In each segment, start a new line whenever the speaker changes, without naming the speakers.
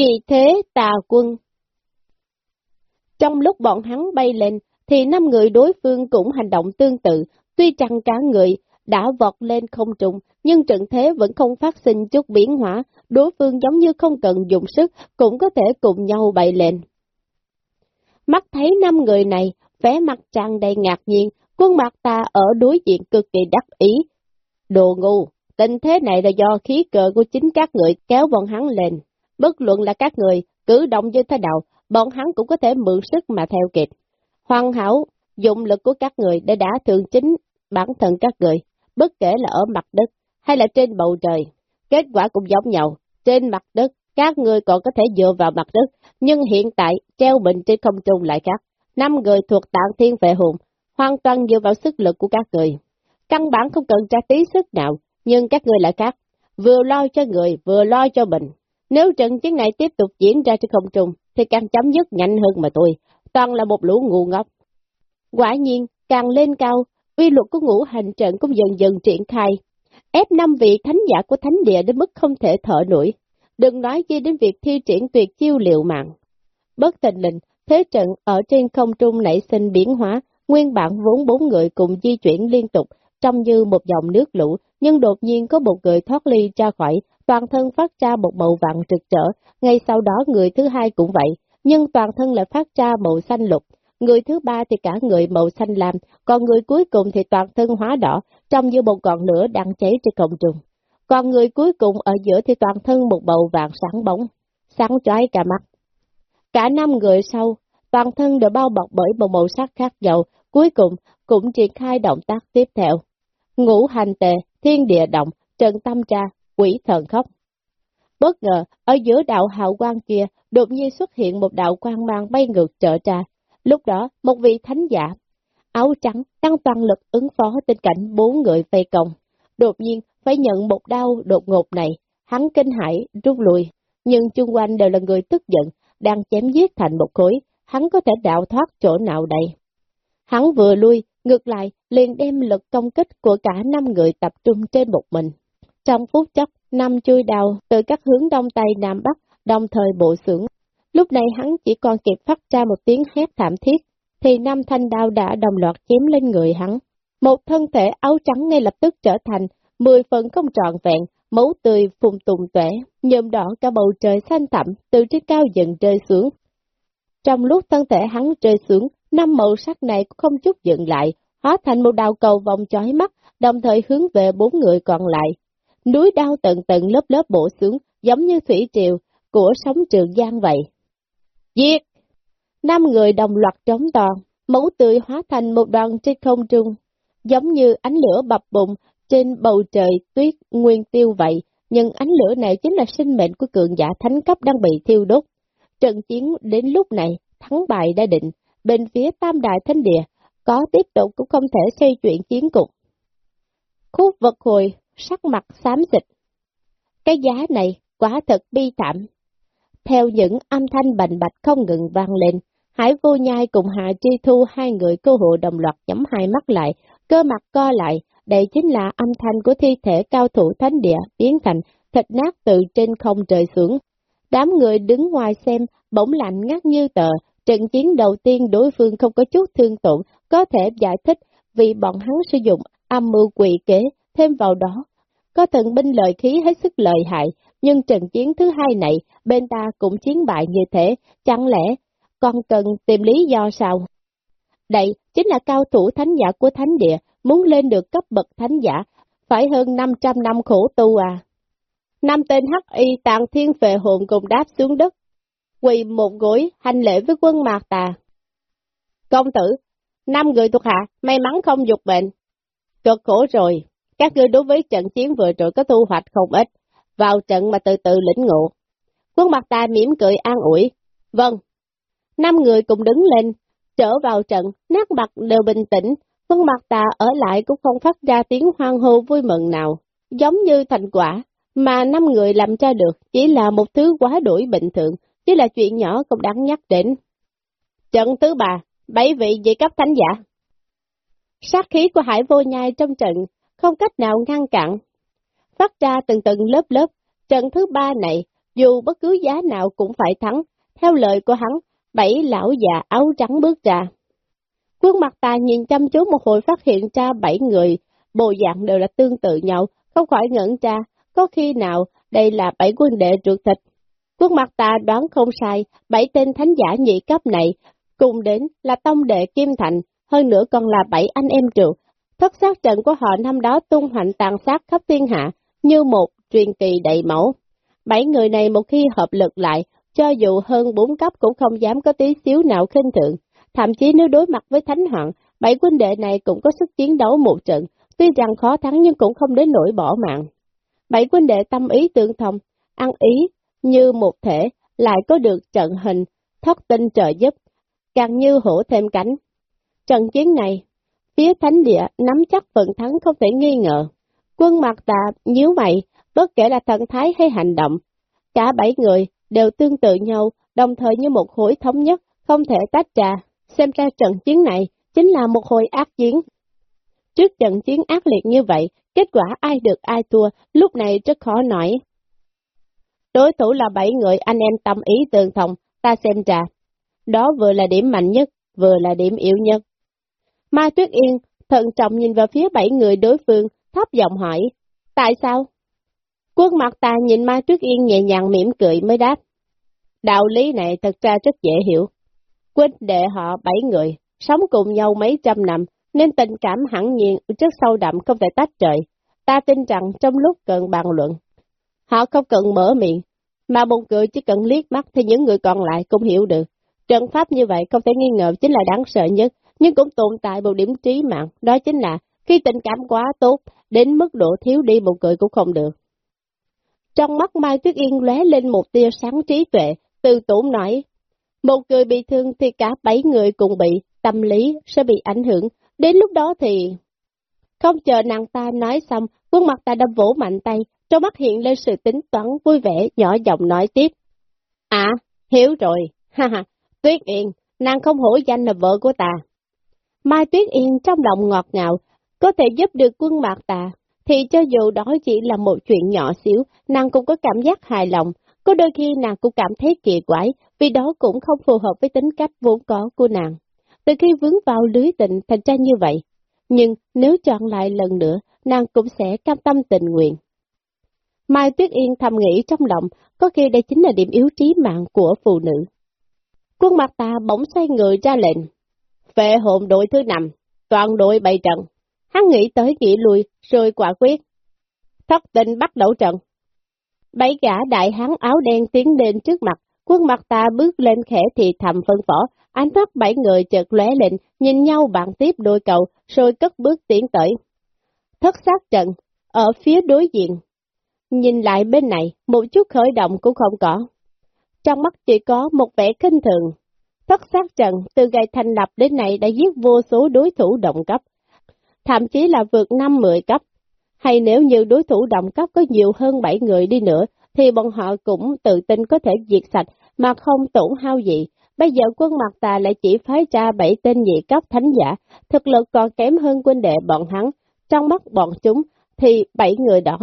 Vì thế tà quân. Trong lúc bọn hắn bay lên, thì năm người đối phương cũng hành động tương tự, tuy chẳng cả người đã vọt lên không trùng, nhưng trận thế vẫn không phát sinh chút biến hóa, đối phương giống như không cần dùng sức, cũng có thể cùng nhau bay lên. Mắt thấy năm người này, vẻ mặt tràn đầy ngạc nhiên, quân mặt ta ở đối diện cực kỳ đắc ý. Đồ ngu, tình thế này là do khí cờ của chính các người kéo bọn hắn lên. Bất luận là các người, cử động như thế nào, bọn hắn cũng có thể mượn sức mà theo kịp. Hoàn hảo, dụng lực của các người để đã thường chính bản thân các người, bất kể là ở mặt đất hay là trên bầu trời. Kết quả cũng giống nhau, trên mặt đất, các người còn có thể dựa vào mặt đất, nhưng hiện tại treo mình trên không trung lại khác. Năm người thuộc tạng thiên vệ hùng, hoàn toàn dựa vào sức lực của các người. Căn bản không cần tra tí sức nào, nhưng các người lại khác, vừa lo cho người, vừa lo cho mình. Nếu trận chiến này tiếp tục diễn ra trên không trung, thì càng chấm dứt nhanh hơn mà tôi, toàn là một lũ ngu ngốc. Quả nhiên, càng lên cao, uy luật của ngũ hành trận cũng dần dần triển khai, ép năm vị thánh giả của thánh địa đến mức không thể thở nổi. Đừng nói chi đến việc thi triển tuyệt chiêu liệu mạng. Bất tình lình, thế trận ở trên không trung nảy sinh biến hóa, nguyên bản vốn bốn người cùng di chuyển liên tục, trông như một dòng nước lũ, nhưng đột nhiên có một người thoát ly ra khỏi, toàn thân phát ra một màu vàng trực trở, ngay sau đó người thứ hai cũng vậy, nhưng toàn thân lại phát ra màu xanh lục, người thứ ba thì cả người màu xanh lam, còn người cuối cùng thì toàn thân hóa đỏ, trông như một ngọn lửa đang cháy trên cộng trùng. Còn người cuối cùng ở giữa thì toàn thân một màu vàng sáng bóng, sáng chói cả mắt. Cả năm người sau, toàn thân đều bao bọc bởi một màu sắc khác nhau, cuối cùng cũng triển khai động tác tiếp theo. Ngũ hành tề, thiên địa động, trần tâm tra, quỷ thần khóc. Bất ngờ, ở giữa đạo hạo quang kia, đột nhiên xuất hiện một đạo quang mang bay ngược trở ra. Lúc đó, một vị thánh giả, áo trắng, đang toàn lực ứng phó tình cảnh bốn người vây công. Đột nhiên, phải nhận một đau đột ngột này, hắn kinh hãi rút lui, nhưng chung quanh đều là người tức giận, đang chém giết thành một khối, hắn có thể đạo thoát chỗ nào đây? Hắn vừa lui, ngược lại, liền đem lực công kích của cả năm người tập trung trên một mình. Trong phút chốc, năm chui đào từ các hướng đông tây nam bắc, đồng thời bộ xưởng. Lúc này hắn chỉ còn kịp phát ra một tiếng hét thảm thiết, thì năm thanh đao đã đồng loạt chém lên người hắn. Một thân thể áo trắng ngay lập tức trở thành mười phần không trọn vẹn, máu tươi phùng tùng tuệ, nhôm đỏ cả bầu trời xanh thẳm từ trên cao dần rơi xuống. Trong lúc thân thể hắn rơi xuống, năm màu sắc này cũng không chút dừng lại, hóa thành một đạo cầu vòng chói mắt, đồng thời hướng về bốn người còn lại. Núi đao tận tận lớp lớp bổ xuống, giống như thủy triều của sóng trường giang vậy. Giết! Năm người đồng loạt trống toàn, máu tươi hóa thành một đoàn trên không trung, giống như ánh lửa bập bụng trên bầu trời tuyết nguyên tiêu vậy, nhưng ánh lửa này chính là sinh mệnh của cường giả thánh cấp đang bị thiêu đốt. Trận chiến đến lúc này, thắng bại đã định, bên phía tam đại thánh địa, có tiếp tục cũng không thể xoay chuyển chiến cục. Khúc vật hồi, sắc mặt xám xịt. Cái giá này quả thật bi thảm. Theo những âm thanh bành bạch không ngừng vang lên, Hải vô nhai cùng Hạ chi Thu hai người cơ hộ đồng loạt nhắm hai mắt lại, cơ mặt co lại, đây chính là âm thanh của thi thể cao thủ thánh địa biến thành thịt nát từ trên không trời xuống. Đám người đứng ngoài xem, bỗng lạnh ngắt như tờ, trận chiến đầu tiên đối phương không có chút thương tổn, có thể giải thích vì bọn hắn sử dụng âm mưu quỷ kế, thêm vào đó. Có thần binh lợi khí hết sức lợi hại, nhưng trận chiến thứ hai này, bên ta cũng chiến bại như thế, chẳng lẽ còn cần tìm lý do sao? Đây chính là cao thủ thánh giả của thánh địa, muốn lên được cấp bậc thánh giả, phải hơn 500 năm khổ tu à. Năm tên hắc y tàng thiên phệ hồn cùng đáp xuống đất, quỳ một gối hành lễ với quân mạc tà. Công tử, năm người thuộc hạ, may mắn không dục bệnh. Cực khổ rồi, các ngươi đối với trận chiến vừa rồi có thu hoạch không ít, vào trận mà từ từ lĩnh ngộ. Quân mặt ta mỉm cười an ủi. Vâng. Năm người cùng đứng lên, trở vào trận, nát mặt đều bình tĩnh, quân mặt ta ở lại cũng không phát ra tiếng hoang hô vui mừng nào, giống như thành quả, mà năm người làm ra được chỉ là một thứ quá đổi bình thường, chỉ là chuyện nhỏ không đáng nhắc đến. Trận thứ ba, bảy vị dị cấp thánh giả. Sát khí của hải vô nhai trong trận, không cách nào ngăn cản. Phát ra từng từng lớp lớp, trận thứ ba này, dù bất cứ giá nào cũng phải thắng, theo lời của hắn, bảy lão già áo trắng bước ra. Quân mặt ta nhìn chăm chú một hồi phát hiện ra bảy người, bộ dạng đều là tương tự nhau, không khỏi ngẩn ra, có khi nào đây là bảy quân đệ ruột thịt. Quân mặt ta đoán không sai, bảy tên thánh giả nhị cấp này, cùng đến là tông đệ Kim Thành, hơn nữa còn là bảy anh em trụ. Thất sát trận của họ năm đó tung hoành tàn sát khắp thiên hạ, như một truyền kỳ đầy mẫu. Bảy người này một khi hợp lực lại, cho dù hơn bốn cấp cũng không dám có tí xíu nào khinh thượng. Thậm chí nếu đối mặt với thánh hoàng, bảy quân đệ này cũng có sức chiến đấu một trận, tuy rằng khó thắng nhưng cũng không đến nỗi bỏ mạng. Bảy quân đệ tâm ý tương thông, ăn ý như một thể, lại có được trận hình, thất tinh trợ giúp, càng như hổ thêm cánh. Trận chiến này, phía thánh địa nắm chắc phần thắng không thể nghi ngờ. Quân mặt tà nhíu mày, bất kể là thần thái hay hành động. Cả bảy người đều tương tự nhau, đồng thời như một khối thống nhất, không thể tách ra. Xem ra trận chiến này chính là một hồi ác chiến. Trước trận chiến ác liệt như vậy, kết quả ai được ai thua, lúc này rất khó nói. Đối thủ là bảy người anh em tâm ý tương thông, ta xem ra. Đó vừa là điểm mạnh nhất, vừa là điểm yếu nhất. Mai Tuyết Yên thận trọng nhìn vào phía bảy người đối phương, thấp giọng hỏi, tại sao? Quân mặt ta nhìn Mai Tuyết Yên nhẹ nhàng mỉm cười mới đáp. Đạo lý này thật ra rất dễ hiểu. Quên đệ họ bảy người, sống cùng nhau mấy trăm năm, nên tình cảm hẳn nhiên rất sâu đậm không thể tách rời. Ta tin rằng trong lúc cần bàn luận, họ không cần mở miệng, mà một người chỉ cần liếc mắt thì những người còn lại cũng hiểu được. Trận pháp như vậy không thể nghi ngờ chính là đáng sợ nhất, nhưng cũng tồn tại một điểm trí mạng, đó chính là khi tình cảm quá tốt, đến mức độ thiếu đi một cười cũng không được. Trong mắt Mai Tuyết Yên lóe lên một tia sáng trí tuệ, từ tổn nói, một người bị thương thì cả bảy người cùng bị, tâm lý sẽ bị ảnh hưởng, đến lúc đó thì... Không chờ nàng ta nói xong, khuôn mặt ta đâm vỗ mạnh tay, trong mắt hiện lên sự tính toán vui vẻ, nhỏ giọng nói tiếp. À, hiểu rồi, ha ha, Tuyết Yên, nàng không hổ danh là vợ của ta. Mai Tuyết Yên trong lòng ngọt ngào, có thể giúp được quân mạc tà, thì cho dù đó chỉ là một chuyện nhỏ xíu, nàng cũng có cảm giác hài lòng, có đôi khi nàng cũng cảm thấy kỳ quái, vì đó cũng không phù hợp với tính cách vốn có của nàng. Từ khi vướng vào lưới tình thành ra như vậy, nhưng nếu chọn lại lần nữa, nàng cũng sẽ cam tâm tình nguyện. Mai Tuyết Yên thầm nghĩ trong lòng, có khi đây chính là điểm yếu trí mạng của phụ nữ. Quân mặt ta bỗng xoay người ra lệnh về hồn đội thứ năm, toàn đội bày trận. Hắn nghĩ tới nghĩ lui, rồi quả quyết. Thất tình bắt đầu trận. Bảy gã đại hán áo đen tiến lên trước mặt, quân mặt ta bước lên khẽ thì thầm phân phỏ, ánh mắt bảy người chợt lóe lên, nhìn nhau bạn tiếp đôi cầu, rồi cất bước tiến tới. Thất sát trận, ở phía đối diện. Nhìn lại bên này, một chút khởi động cũng không có. Trong mắt chỉ có một vẻ kinh thường. Thất sát trận từ ngày thành lập đến nay đã giết vô số đối thủ động cấp, thậm chí là vượt 5-10 cấp. Hay nếu như đối thủ động cấp có nhiều hơn 7 người đi nữa, thì bọn họ cũng tự tin có thể diệt sạch mà không tổn hao gì. Bây giờ quân mặt tà lại chỉ phái ra 7 tên nhị cấp thánh giả, thực lực còn kém hơn quân đệ bọn hắn. Trong mắt bọn chúng thì 7 người đó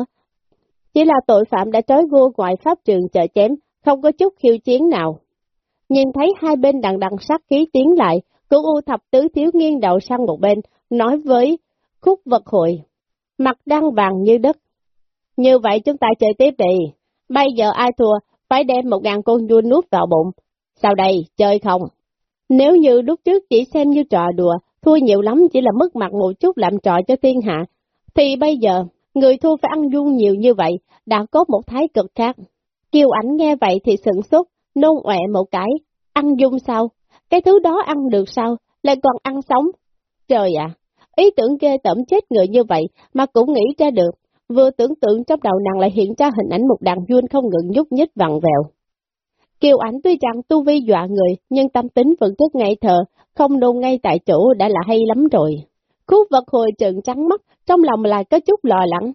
chỉ là tội phạm đã trói vua ngoài pháp trường chợ chém, không có chút khiêu chiến nào. Nhìn thấy hai bên đằng đằng sát khí tiến lại, cửu u thập tứ thiếu nghiêng đầu sang một bên, nói với khúc vật hội, mặt đang vàng như đất. Như vậy chúng ta chơi tiếp đi, bây giờ ai thua, phải đem một ngàn con vua nuốt vào bụng. Sau đây, chơi không? Nếu như lúc trước chỉ xem như trò đùa, thua nhiều lắm chỉ là mất mặt một chút làm trò cho thiên hạ, thì bây giờ, người thua phải ăn vuông nhiều như vậy, đã có một thái cực khác. Kiều ảnh nghe vậy thì sửng sốt, nôn ọe một cái, ăn dung sao? Cái thứ đó ăn được sao? Lại còn ăn sống? Trời ạ, ý tưởng ghê tẩm chết người như vậy mà cũng nghĩ ra được. Vừa tưởng tượng trong đầu nàng lại hiện ra hình ảnh một đàn vua không ngừng nhúc nhích vặn vẹo. Kiều ảnh tuy rằng tu vi dọa người, nhưng tâm tính vẫn rất ngây thờ, không nôn ngay tại chỗ đã là hay lắm rồi. Khúc vật hồi trừng trắng mắt, trong lòng lại có chút lo lắng.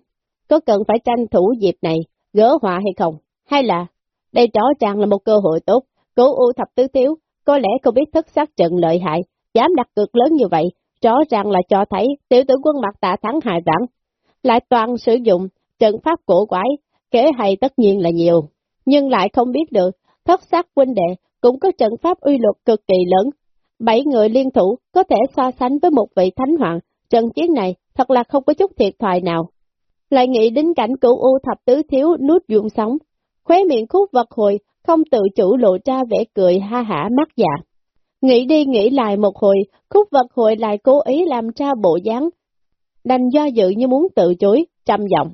Có cần phải tranh thủ dịp này, gỡ họa hay không? Hay là, đây rõ ràng là một cơ hội tốt, cố u thập tứ thiếu, có lẽ không biết thất sát trận lợi hại, dám đặt cược lớn như vậy, rõ ràng là cho thấy tiểu tử quân mặt tạ thắng hài vãng, lại toàn sử dụng trận pháp cổ quái, kế hay tất nhiên là nhiều. nhưng lại không biết được, thất sát huynh đệ cũng có trận pháp uy luật cực kỳ lớn. Bảy người liên thủ có thể so sánh với một vị thánh hoàng, trận chiến này thật là không có chút thiệt thoại nào. Lại nghĩ đến cảnh cửu u thập tứ thiếu nút dụng sóng, khóe miệng khúc vật hồi, không tự chủ lộ ra vẻ cười ha hả mắt dạ. Nghĩ đi nghĩ lại một hồi, khúc vật hồi lại cố ý làm ra bộ dáng, đành do dự như muốn tự chối, trầm giọng.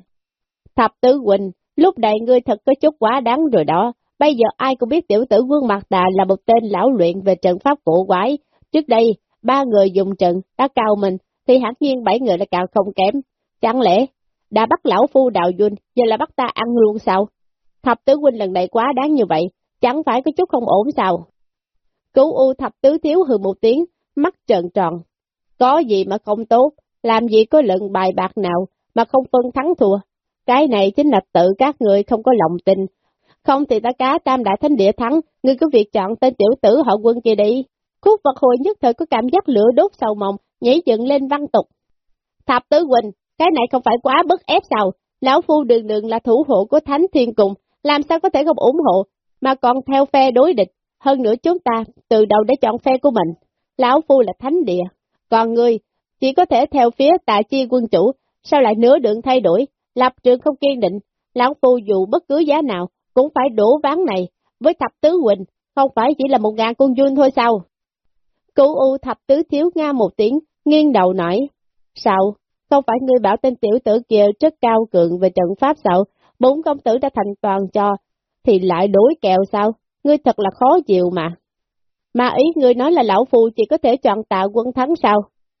Thập tứ huynh, lúc này ngươi thật có chút quá đáng rồi đó, bây giờ ai cũng biết tiểu tử quân mặt tà là một tên lão luyện về trận pháp cổ quái, trước đây, ba người dùng trận đã cao mình, thì hẳn nhiên bảy người là cao không kém, chẳng lẽ đã bắt lão phu đạo duyên, giờ là bắt ta ăn luôn sao? Thập tứ huynh lần này quá đáng như vậy, chẳng phải có chút không ổn sao? Cứu u thập tứ thiếu hừ một tiếng, mắt trợn tròn. Có gì mà không tốt, làm gì có lận bài bạc nào mà không phân thắng thua. Cái này chính là tự các người không có lòng tin. Không thì ta cá tam đại thánh địa thắng, ngươi cứ việc chọn tên tiểu tử họ quân kia đi. Khúc vật hồi nhất thời có cảm giác lửa đốt sầu mộng, nhảy dựng lên văn tục. Thập tứ huynh, cái này không phải quá bức ép sao? Lão Phu đường đường là thủ hộ của Thánh Thiên Cùng, làm sao có thể không ủng hộ, mà còn theo phe đối địch. Hơn nữa chúng ta, từ đầu đã chọn phe của mình. Lão Phu là Thánh Địa, còn ngươi chỉ có thể theo phía tạ chi quân chủ, sao lại nửa đường thay đổi, lập trường không kiên định. Lão Phu dù bất cứ giá nào, cũng phải đổ ván này, với thập tứ huỳnh không phải chỉ là một ngàn con duyên thôi sao? Cửu U thập tứ thiếu nga một tiếng, nghiêng đầu nói, sao, không phải ngươi bảo tên tiểu tử kia rất cao cường về trận pháp sao, bốn công tử đã thành toàn cho, thì lại đối kèo sao, ngươi thật là khó chịu mà. Mà ý ngươi nói là lão phù chỉ có thể chọn tạo quân thắng sao?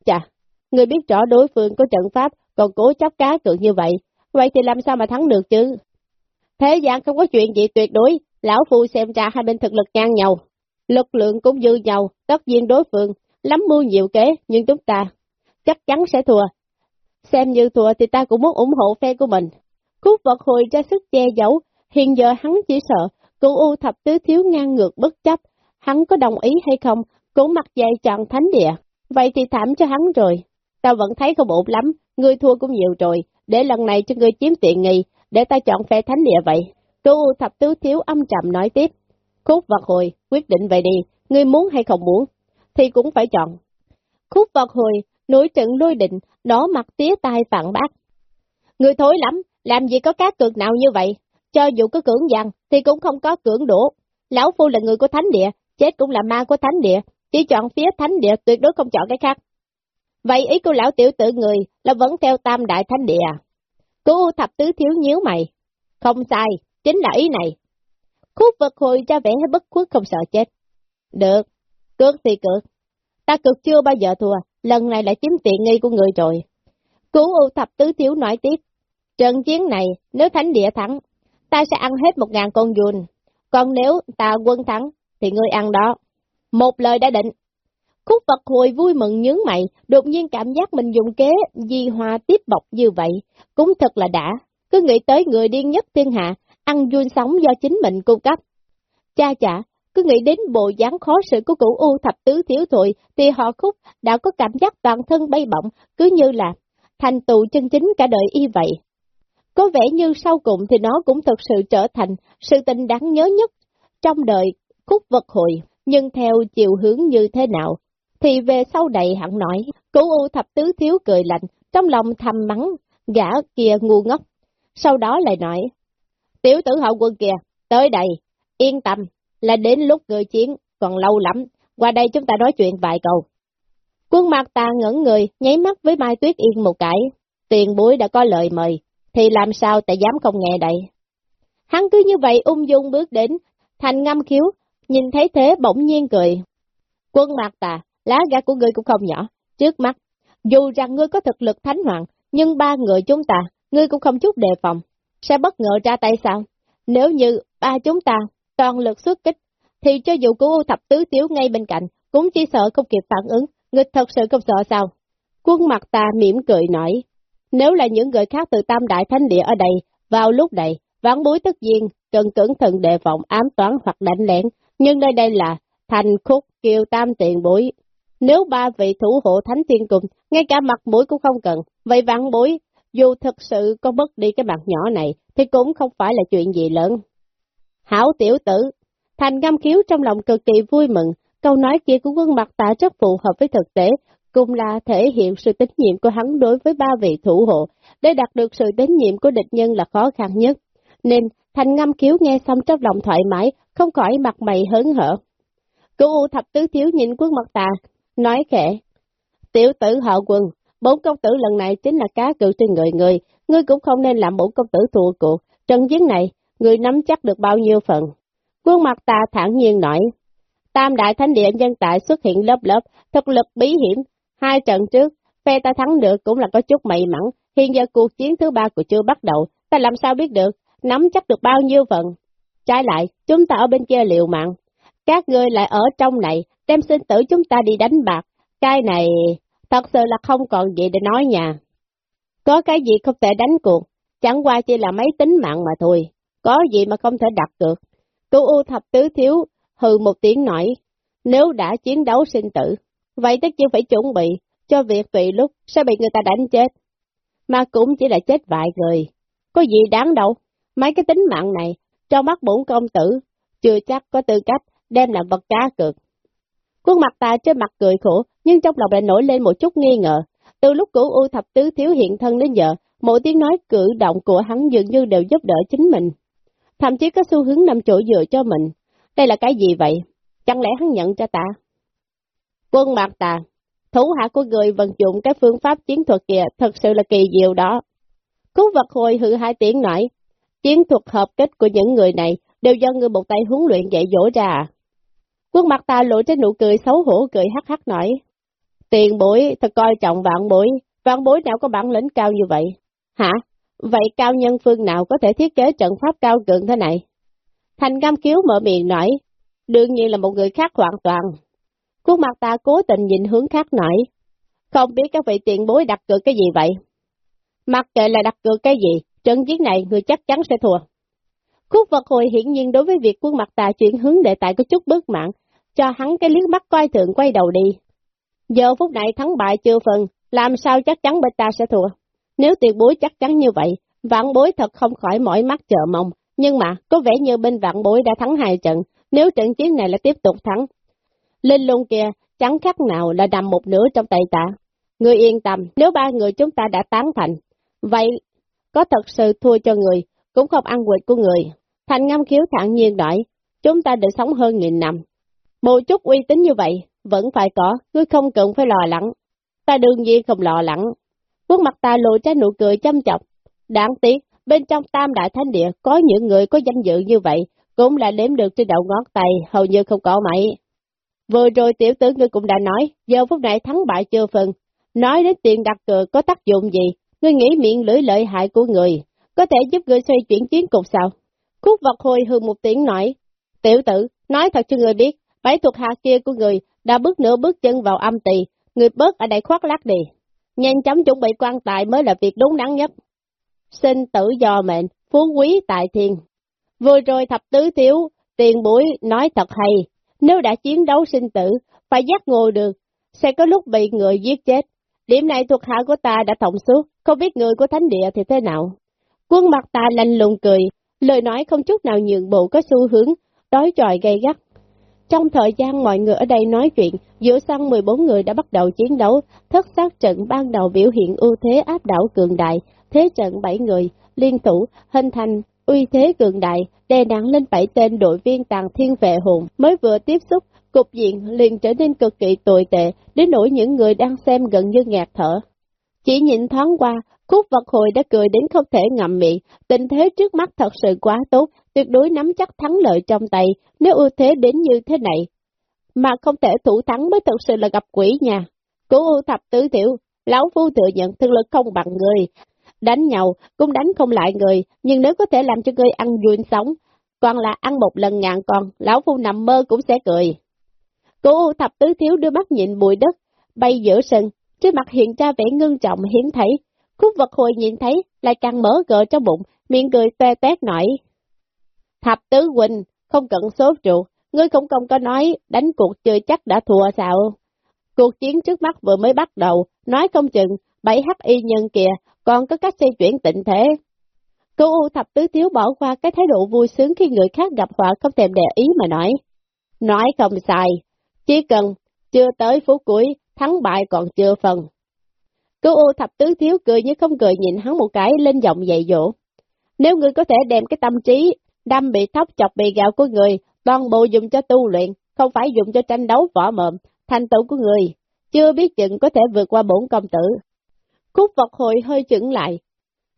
Chà, ngươi biết rõ đối phương có trận pháp, còn cố chấp cá cược như vậy, vậy thì làm sao mà thắng được chứ? Thế gian không có chuyện gì tuyệt đối, lão phu xem ra hai bên thực lực ngang nhau, lực lượng cũng dư nhau, tất nhiên đối phương, lắm mưu nhiều kế, nhưng chúng ta chắc chắn sẽ thua. Xem như thua thì ta cũng muốn ủng hộ phe của mình. Khúc vật hồi ra sức che giấu, hiện giờ hắn chỉ sợ, cụ U thập tứ thiếu ngang ngược bất chấp, hắn có đồng ý hay không, cũng mặc dày chọn thánh địa, vậy thì thảm cho hắn rồi. Ta vẫn thấy không ổn lắm, ngươi thua cũng nhiều rồi, để lần này cho ngươi chiếm tiện nghi, để ta chọn phe thánh địa vậy. Cụ U thập tứ thiếu âm trầm nói tiếp, khúc vật hồi, quyết định vậy đi, ngươi muốn hay không muốn, thì cũng phải chọn. Khúc vật hồi, nổi trận lôi định, đỏ mặt tía tai phản bác. Người thối lắm, làm gì có cá cược nào như vậy, cho dù có cưỡng dằn thì cũng không có cưỡng đổ. Lão Phu là người của thánh địa, chết cũng là ma của thánh địa, chỉ chọn phía thánh địa tuyệt đối không chọn cái khác. Vậy ý của lão tiểu tử người là vẫn theo tam đại thánh địa à? Cô thập tứ thiếu nhíu mày. Không sai, chính là ý này. Khúc vật hồi ra vẻ bất khuất không sợ chết. Được, cược thì cược. Ta cược chưa bao giờ thua, lần này lại chiếm tiện nghi của người rồi. Cú U thập tứ thiếu nói tiếp, trận chiến này nếu thánh địa thắng, ta sẽ ăn hết một ngàn con dùn, còn nếu ta quân thắng, thì ngươi ăn đó. Một lời đã định. Khúc vật hồi vui mừng nhướng mày, đột nhiên cảm giác mình dùng kế di hoa tiếp bọc như vậy, cũng thật là đã, cứ nghĩ tới người điên nhất thiên hạ, ăn dùn sống do chính mình cung cấp. Cha chả, cứ nghĩ đến bộ dáng khó xử của cửu U thập tứ thiếu thụi thì họ khúc đã có cảm giác toàn thân bay bổng, cứ như là thành tựu chân chính cả đời y vậy. Có vẻ như sau cùng thì nó cũng thực sự trở thành sự tình đáng nhớ nhất trong đời khúc vật hội, nhưng theo chiều hướng như thế nào, thì về sau này hẳn nói, cửu U thập tứ thiếu cười lạnh, trong lòng thầm mắng, gã kia ngu ngốc. Sau đó lại nói, tiểu tử hậu quân kìa, tới đây, yên tâm, là đến lúc người chiến, còn lâu lắm, qua đây chúng ta nói chuyện vài câu. Quân mặt ta ngẩn người, nháy mắt với Mai Tuyết Yên một cái, tiền bối đã có lời mời, thì làm sao ta dám không nghe đây. Hắn cứ như vậy ung dung bước đến, thành ngâm khiếu, nhìn thấy thế bỗng nhiên cười. Quân mặt ta, lá gà của ngươi cũng không nhỏ, trước mắt, dù rằng ngươi có thực lực thánh hoàng, nhưng ba người chúng ta, ngươi cũng không chút đề phòng, sẽ bất ngờ ra tay sao? Nếu như ba chúng ta toàn lực xuất kích, thì cho dù cứu thập tứ tiếu ngay bên cạnh, cũng chỉ sợ không kịp phản ứng, ngươi thật sự không sợ sao. Quân mặt ta mỉm cười nói, nếu là những người khác từ tam đại thánh địa ở đây, vào lúc này, ván bối tất nhiên, cần cẩn thận đề phòng ám toán hoặc đánh lén, nhưng nơi đây là thành khúc kiều tam tiền bối. Nếu ba vị thủ hộ thánh tiên cùng, ngay cả mặt mũi cũng không cần, vậy vạn bối, dù thật sự có mất đi cái mặt nhỏ này, thì cũng không phải là chuyện gì lớn. Hảo tiểu tử, thành ngâm khiếu trong lòng cực kỳ vui mừng, câu nói kia của quân mặt tạ rất phù hợp với thực tế, cũng là thể hiện sự tín nhiệm của hắn đối với ba vị thủ hộ, để đạt được sự tín nhiệm của địch nhân là khó khăn nhất. Nên, thành ngâm kiếu nghe xong trong lòng thoải mái, không khỏi mặt mày hớn hở. Cửu U thập tứ thiếu nhìn quân mặt tà, nói khẽ, tiểu tử họ quân, bốn công tử lần này chính là cá cự trên người người, ngươi cũng không nên làm bốn công tử thua cuộc, trận chiến này, ngươi nắm chắc được bao nhiêu phần. Quân mặt tà thản nhiên nói, tam đại thánh địa nhân tại xuất hiện lớp lớp, thực lực bí hiểm, hai trận trước, phe ta thắng được cũng là có chút may mắn, hiện giờ cuộc chiến thứ ba của chưa bắt đầu, ta làm sao biết được, nắm chắc được bao nhiêu phần. Trái lại, chúng ta ở bên kia liều mạng, các ngươi lại ở trong này, đem sinh tử chúng ta đi đánh bạc, cái này thật sự là không còn gì để nói nhà. Có cái gì không thể đánh cuộc, chẳng qua chỉ là mấy tính mạng mà thôi, có gì mà không thể đặt được. Tu U thập tứ thiếu, hừ một tiếng nói, nếu đã chiến đấu sinh tử, vậy tất nhiên phải chuẩn bị cho việc tùy lúc sẽ bị người ta đánh chết. Mà cũng chỉ là chết vài người, có gì đáng đâu, mấy cái tính mạng này, trong mắt bổn công tử, chưa chắc có tư cách đem làm vật cá cược. khuôn mặt ta trên mặt cười khổ, nhưng trong lòng lại nổi lên một chút nghi ngờ. Từ lúc cửu U thập tứ thiếu hiện thân đến giờ, mỗi tiếng nói cử động của hắn dường như đều giúp đỡ chính mình. Thậm chí có xu hướng nằm chỗ dựa cho mình. Đây là cái gì vậy? Chẳng lẽ hắn nhận cho ta? Quân mặt tà thủ hạ của người vận dụng cái phương pháp chiến thuật kìa thật sự là kỳ diệu đó. Cú vật hồi hư hai tiếng nói, chiến thuật hợp kết của những người này đều do người một tay huấn luyện dạy dỗ ra? Quân mặt ta lộ trên nụ cười xấu hổ cười hắc hắc nói. Tiền bối thật coi trọng vạn bối, vạn bối nào có bản lĩnh cao như vậy? Hả? Vậy cao nhân phương nào có thể thiết kế trận pháp cao cường thế này? Thành Cam Kiếu mở miệng nói, đương nhiên là một người khác hoàn toàn. Khuôn mặt ta cố tình nhìn hướng khác nói, không biết các vị tiền bối đặt cược cái gì vậy? Mặc kệ là đặt cược cái gì, trận chiến này người chắc chắn sẽ thua. Khúc vật hồi hiển nhiên đối với việc quân mặt tà chuyển hướng đề tài có chút bớt mạng, cho hắn cái liếc mắt coi thường quay đầu đi. Giờ phút này thắng bại chưa phần, làm sao chắc chắn bên ta sẽ thua. Nếu tiền bối chắc chắn như vậy, vạn bối thật không khỏi mỏi mắt chờ mong, nhưng mà có vẻ như bên vạn bối đã thắng hai trận, nếu trận chiến này là tiếp tục thắng. Linh lung kia chẳng khác nào là nằm một nửa trong tay ta. Người yên tâm, nếu ba người chúng ta đã tán thành, vậy có thật sự thua cho người, cũng không ăn quỵt của người. Thành ngâm khiếu thản nhiên nói, chúng ta được sống hơn nghìn năm. Một chút uy tín như vậy, vẫn phải có, ngươi không cần phải lo lắng. Ta đương nhiên không lo lắng. Quốc mặt ta lộ ra nụ cười chăm chọc. Đáng tiếc, bên trong tam đại thánh địa có những người có danh dự như vậy, cũng là đếm được trên đầu ngón tay, hầu như không có mấy. Vừa rồi tiểu tử ngươi cũng đã nói, giờ phút này thắng bại chưa phần. Nói đến tiền đặt cược có tác dụng gì, ngươi nghĩ miệng lưỡi lợi hại của người, có thể giúp ngươi xoay chuyển chiến cục sao? Khúc vật hồi hư một tiếng nói, tiểu tử, nói thật cho người biết, bảy thuộc hạ kia của người đã bước nửa bước chân vào âm tỳ, người bớt ở đây khoác lác đi. Nhanh chóng chuẩn bị quan tài mới là việc đúng đắn nhất. Sinh tử do mệnh, phú quý tại thiên. Vừa rồi thập tứ thiếu, tiền bối nói thật hay, nếu đã chiến đấu sinh tử, phải giác ngộ được, sẽ có lúc bị người giết chết. Điểm này thuộc hạ của ta đã thông suốt, không biết người của thánh địa thì thế nào. Quân mặt ta lạnh lùng cười, lời nói không chút nào nhượng bộ có xu hướng, đói tròi gây gắt. Trong thời gian mọi người ở đây nói chuyện, giữa sân 14 người đã bắt đầu chiến đấu, thất sát trận ban đầu biểu hiện ưu thế áp đảo cường đại, thế trận 7 người, liên thủ, hình thành, uy thế cường đại, đè nặng lên bảy tên đội viên tàng thiên vệ hùng mới vừa tiếp xúc, cục diện liền trở nên cực kỳ tồi tệ, đến nỗi những người đang xem gần như ngạt thở. Chỉ nhìn thoáng qua, Khúc vật hồi đã cười đến không thể ngậm miệng, tình thế trước mắt thật sự quá tốt, tuyệt đối nắm chắc thắng lợi trong tay, nếu ưu thế đến như thế này. Mà không thể thủ thắng mới thật sự là gặp quỷ nhà. Cố ưu thập tứ tiểu, lão phu thừa nhận thực lực không bằng người. Đánh nhau cũng đánh không lại người, nhưng nếu có thể làm cho ngươi ăn vui sống, còn là ăn một lần ngàn con, lão phu nằm mơ cũng sẽ cười. Cô thập tứ thiếu đưa mắt nhìn bụi đất, bay giữa sân, trên mặt hiện ra vẻ ngưng trọng hiếm thấy, Khúc vật hồi nhìn thấy, lại càng mở gỡ trong bụng, miệng cười toe tét nổi. Thập tứ huynh, không cần sốt ruột, ngươi không công có nói đánh cuộc chơi chắc đã thua sao. Cuộc chiến trước mắt vừa mới bắt đầu, nói không chừng, bảy hắc y nhân kìa, còn có cách xây chuyển tịnh thế. Cô U thập tứ thiếu bỏ qua cái thái độ vui sướng khi người khác gặp họa không thèm để ý mà nói. Nói không sai, chỉ cần chưa tới phút cuối, thắng bại còn chưa phần. Cô U thập tứ thiếu cười như không cười nhìn hắn một cái lên giọng dạy dỗ. Nếu ngươi có thể đem cái tâm trí, đâm bị thóc chọc bị gạo của người, toàn bộ dùng cho tu luyện, không phải dùng cho tranh đấu võ mộm, thành tựu của người, chưa biết chừng có thể vượt qua bổn công tử. Cúc vật hồi hơi chững lại,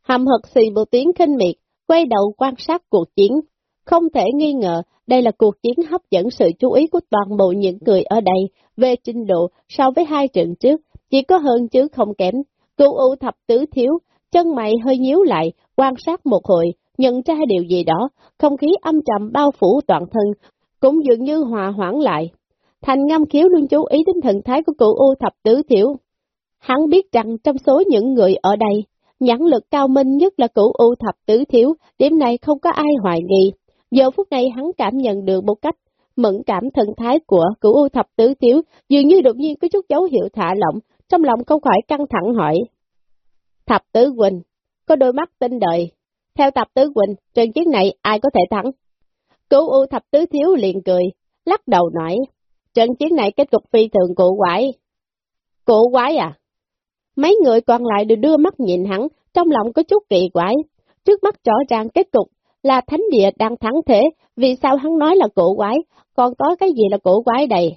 Hàm hật xì một tiếng khinh miệt, quay đầu quan sát cuộc chiến. Không thể nghi ngờ, đây là cuộc chiến hấp dẫn sự chú ý của toàn bộ những người ở đây về trình độ so với hai trận trước, chỉ có hơn chứ không kém. cựu ưu thập tứ thiếu, chân mày hơi nhíu lại, quan sát một hồi, nhận ra điều gì đó, không khí âm trầm bao phủ toàn thân, cũng dường như hòa hoãn lại. Thành ngâm khiếu luôn chú ý đến thần thái của cụ ưu thập tứ thiếu. Hắn biết rằng trong số những người ở đây, nhãn lực cao minh nhất là cửu u thập tứ thiếu, điểm này không có ai hoài nghi. Giờ phút này hắn cảm nhận được một cách mẫn cảm thần thái của cửu u thập tứ thiếu, dường như đột nhiên có chút dấu hiệu thả lỏng, trong lòng không khỏi căng thẳng hỏi. Thập tứ Quỳnh, có đôi mắt tinh đời. Theo thập tứ Quỳnh, trận chiến này ai có thể thắng? Cửu u thập tứ thiếu liền cười, lắc đầu nói, trận chiến này kết cục phi thường cụ quái. Cụ quái à? Mấy người còn lại đều đưa mắt nhìn hắn, trong lòng có chút kỳ quái. Trước mắt rõ ràng kết cục là thánh địa đang thắng thế, vì sao hắn nói là cổ quái, còn có cái gì là cổ quái đây?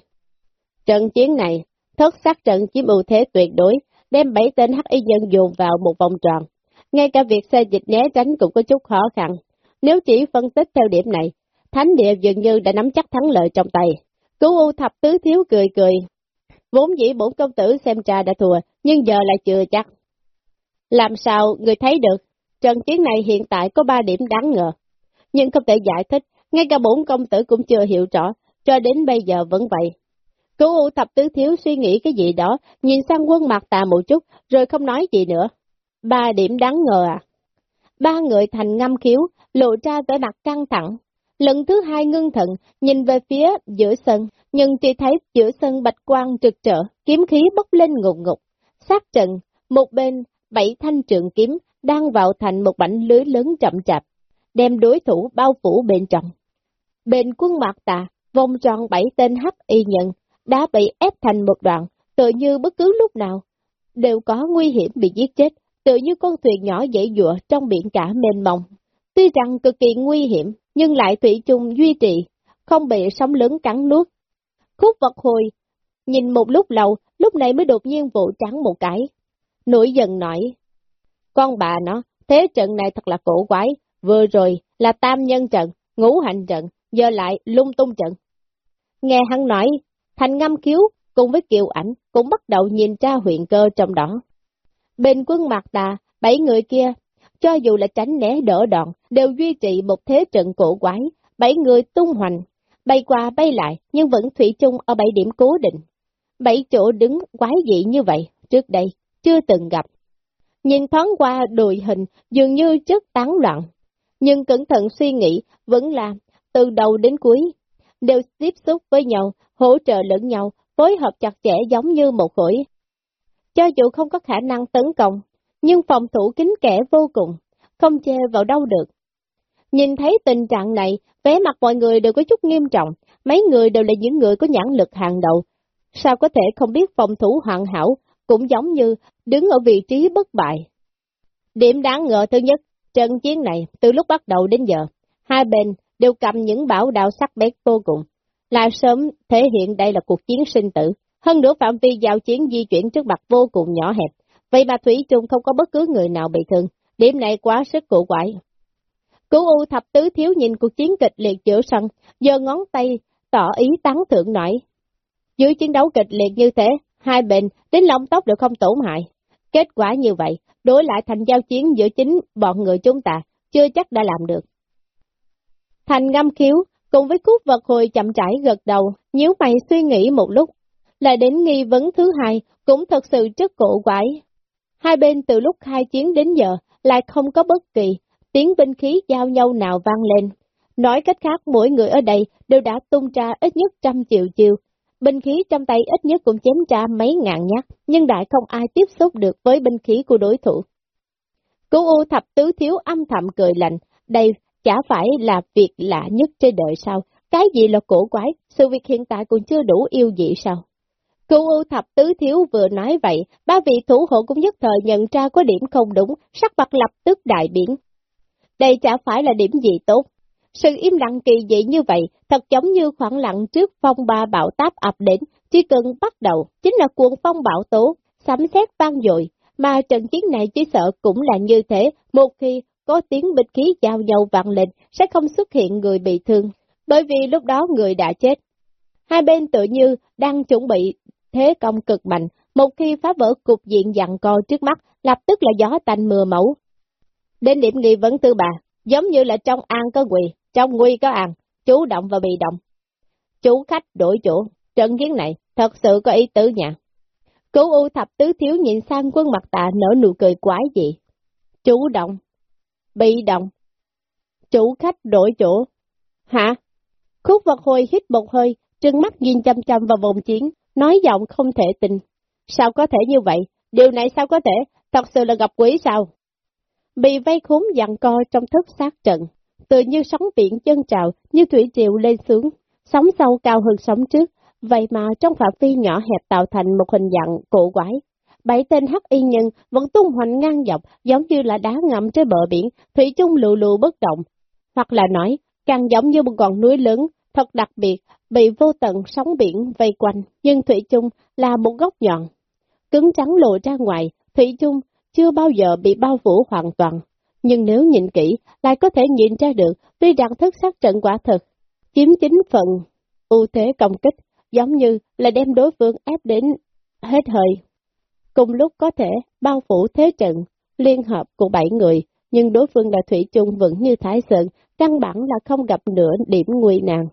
Trận chiến này, thất sát trận chiếm ưu thế tuyệt đối, đem bảy tên hắc y dân dồn vào một vòng tròn. Ngay cả việc xe dịch né tránh cũng có chút khó khăn. Nếu chỉ phân tích theo điểm này, thánh địa dường như đã nắm chắc thắng lợi trong tay. Cứu u thập tứ thiếu cười cười. Vốn dĩ bổn công tử xem trà đã thua, nhưng giờ lại chưa chắc. Làm sao người thấy được, trận chiến này hiện tại có ba điểm đáng ngờ. Nhưng không thể giải thích, ngay cả bổn công tử cũng chưa hiểu rõ, cho đến bây giờ vẫn vậy. Cứu u thập tứ thiếu suy nghĩ cái gì đó, nhìn sang quân mặt tà một chút, rồi không nói gì nữa. Ba điểm đáng ngờ à? Ba người thành ngâm khiếu, lộ ra vẻ mặt căng thẳng. Lần thứ hai ngưng thận, nhìn về phía giữa sân, nhưng chỉ thấy giữa sân bạch quang trực trở, kiếm khí bốc lên ngục ngục. Sát trận, một bên, bảy thanh trường kiếm, đang vào thành một bảnh lưới lớn chậm chạp, đem đối thủ bao phủ bên trong. Bên quân mạc tà, vòng tròn bảy tên hắc y nhận, đã bị ép thành một đoạn, tự như bất cứ lúc nào, đều có nguy hiểm bị giết chết, tự như con thuyền nhỏ dễ dụa trong biển cả mênh mông. Tuy rằng cực kỳ nguy hiểm, nhưng lại thủy chung duy trì, không bị sóng lớn cắn nuốt. Khúc vật hồi, nhìn một lúc lâu, lúc này mới đột nhiên vụ trắng một cái. Nổi dần nói, con bà nó, thế trận này thật là cổ quái, vừa rồi là tam nhân trận, ngũ hành trận, giờ lại lung tung trận. Nghe hắn nói, thành ngâm cứu cùng với kiều ảnh cũng bắt đầu nhìn ra huyện cơ trong đó. Bên quân mặt đà, bảy người kia, cho dù là tránh né đỡ đòn, đều duy trì một thế trận cổ quái, bảy người tung hoành, bay qua bay lại nhưng vẫn thủy chung ở bảy điểm cố định. Bảy chỗ đứng quái dị như vậy, trước đây, chưa từng gặp. Nhìn thoáng qua đội hình dường như chất tán loạn, nhưng cẩn thận suy nghĩ vẫn là từ đầu đến cuối, đều tiếp xúc với nhau, hỗ trợ lẫn nhau, phối hợp chặt chẽ giống như một khối. Cho dù không có khả năng tấn công, nhưng phòng thủ kính kẻ vô cùng, không chê vào đâu được. Nhìn thấy tình trạng này, vẻ mặt mọi người đều có chút nghiêm trọng, mấy người đều là những người có nhãn lực hàng đầu. Sao có thể không biết phòng thủ hoàn hảo, cũng giống như đứng ở vị trí bất bại. Điểm đáng ngờ thứ nhất, trận chiến này từ lúc bắt đầu đến giờ, hai bên đều cầm những bảo đạo sắc bén vô cùng, là sớm thể hiện đây là cuộc chiến sinh tử. Hơn nữa phạm vi giao chiến di chuyển trước mặt vô cùng nhỏ hẹp, vậy mà Thủy Trung không có bất cứ người nào bị thương, điểm này quá sức cụ quải. Cú U thập tứ thiếu nhìn cuộc chiến kịch liệt giữa sân, giơ ngón tay, tỏ ý tán thượng nổi. Dưới chiến đấu kịch liệt như thế, hai bên đến lông tóc đều không tổn hại. Kết quả như vậy, đối lại thành giao chiến giữa chính bọn người chúng ta, chưa chắc đã làm được. Thành ngâm khiếu, cùng với cút vật hồi chậm rãi gật đầu, nhíu mày suy nghĩ một lúc, lại đến nghi vấn thứ hai, cũng thật sự rất cổ quái. Hai bên từ lúc khai chiến đến giờ, lại không có bất kỳ tiếng binh khí giao nhau nào vang lên. Nói cách khác, mỗi người ở đây đều đã tung ra ít nhất trăm triệu chiều, Binh khí trong tay ít nhất cũng chém ra mấy ngàn nhát, nhưng đại không ai tiếp xúc được với binh khí của đối thủ. Cố U thập tứ thiếu âm thầm cười lạnh, đây chả phải là việc lạ nhất trên đời sao, cái gì là cổ quái, sự việc hiện tại cũng chưa đủ yêu dị sao. Cựu ưu thập tứ thiếu vừa nói vậy, ba vị thủ hộ cũng nhất thời nhận ra có điểm không đúng, sắc mặt lập tức đại biến. Đây chả phải là điểm gì tốt. Sự im lặng kỳ dị như vậy, thật giống như khoảng lặng trước phong ba bão táp ập đến, chỉ cần bắt đầu, chính là cuồng phong bão tố, sấm sét vang dội, mà trận chiến này chỉ sợ cũng là như thế, một khi có tiếng binh khí giao nhau vang lên, sẽ không xuất hiện người bị thương, bởi vì lúc đó người đã chết. Hai bên tự như đang chuẩn bị thế công cực mạnh, một khi phá vỡ cục diện dặn co trước mắt, lập tức là gió tanh mưa mẫu. Đến điểm nghi vấn thứ ba, giống như là trong an có quỳ, trong nguy có an, chủ động và bị động. Chủ khách đổi chỗ, trận chiến này thật sự có ý tứ nhạc. Cố U thập tứ thiếu nhìn sang quân mặt tạ nở nụ cười quái dị. Chủ động, bị động, chủ khách đổi chỗ. Hả? Khúc vật hồi hít một hơi, trừng mắt nhìn chăm chăm vào vòng chiến, nói giọng không thể tin. Sao có thể như vậy? Điều này sao có thể? Thật sự là gặp quỷ sao? Bị vây khốn dặn co trong thức sát trận, tự như sóng biển chân trào, như thủy triều lên xuống, sóng sâu cao hơn sóng trước, vậy mà trong phạm vi nhỏ hẹp tạo thành một hình dạng cổ quái. Bảy tên hắc y nhân vẫn tung hoành ngang dọc, giống như là đá ngầm trên bờ biển, thủy chung lù lù bất động. Hoặc là nói, càng giống như một ngọn núi lớn, thật đặc biệt, bị vô tận sóng biển vây quanh, nhưng thủy chung là một góc nhọn. Cứng trắng lộ ra ngoài, thủy chung chưa bao giờ bị bao phủ hoàn toàn. Nhưng nếu nhìn kỹ, lại có thể nhìn ra được, tuy rằng thức sát trận quả thực, chiếm chính phần ưu thế công kích, giống như là đem đối phương ép đến hết hơi. Cùng lúc có thể bao phủ thế trận, liên hợp của bảy người, nhưng đối phương là thủy chung vẫn như Thái Sơn, căn bản là không gặp nửa điểm nguy nan.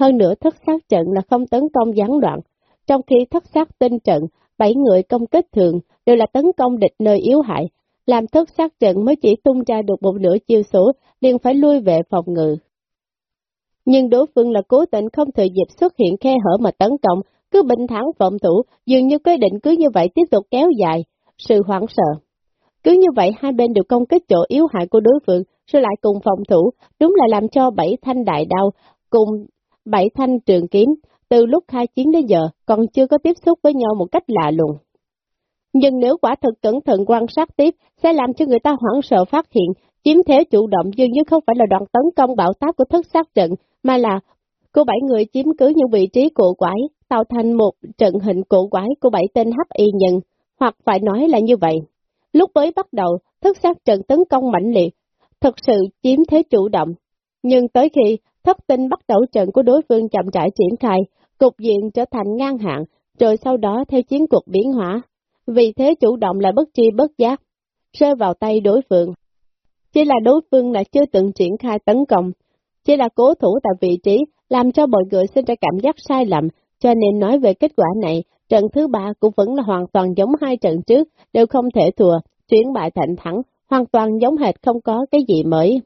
Hơn nữa thất sát trận là không tấn công gián đoạn, trong khi thất sát tinh trận, bảy người công kích thường đều là tấn công địch nơi yếu hại, làm thất sát trận mới chỉ tung ra được một nửa chiêu số, liền phải lui về phòng ngự. Nhưng đối phương là cố tình không thời dịp xuất hiện khe hở mà tấn công, cứ bình thẳng phòng thủ, dường như quyết định cứ như vậy tiếp tục kéo dài, sự hoảng sợ. Cứ như vậy hai bên đều công kích chỗ yếu hại của đối phương, rồi lại cùng phòng thủ, đúng là làm cho bảy thanh đại đao cùng bảy thanh trường kiếm, từ lúc khai chiến đến giờ còn chưa có tiếp xúc với nhau một cách lạ lùng. Nhưng nếu quả thực cẩn thận quan sát tiếp, sẽ làm cho người ta hoảng sợ phát hiện, chiếm thế chủ động dường như không phải là đoạn tấn công bạo táp của thất sát trận, mà là của bảy người chiếm cứ những vị trí cổ quái, tạo thành một trận hình cổ quái của bảy tên hấp y nhân, hoặc phải nói là như vậy. Lúc mới bắt đầu, thất sát trận tấn công mạnh liệt, thực sự chiếm thế chủ động. Nhưng tới khi thất tinh bắt đầu trận của đối phương chậm rãi triển khai, cục diện trở thành ngang hạng, rồi sau đó theo chiến cuộc biến hóa. Vì thế chủ động lại bất tri bất giác, rơi vào tay đối phương. Chỉ là đối phương là chưa từng triển khai tấn công, chỉ là cố thủ tại vị trí, làm cho mọi người sinh ra cảm giác sai lầm, cho nên nói về kết quả này, trận thứ ba cũng vẫn là hoàn toàn giống hai trận trước, đều không thể thua, chuyển bại thành thắng, hoàn toàn giống hệt không có cái gì mới.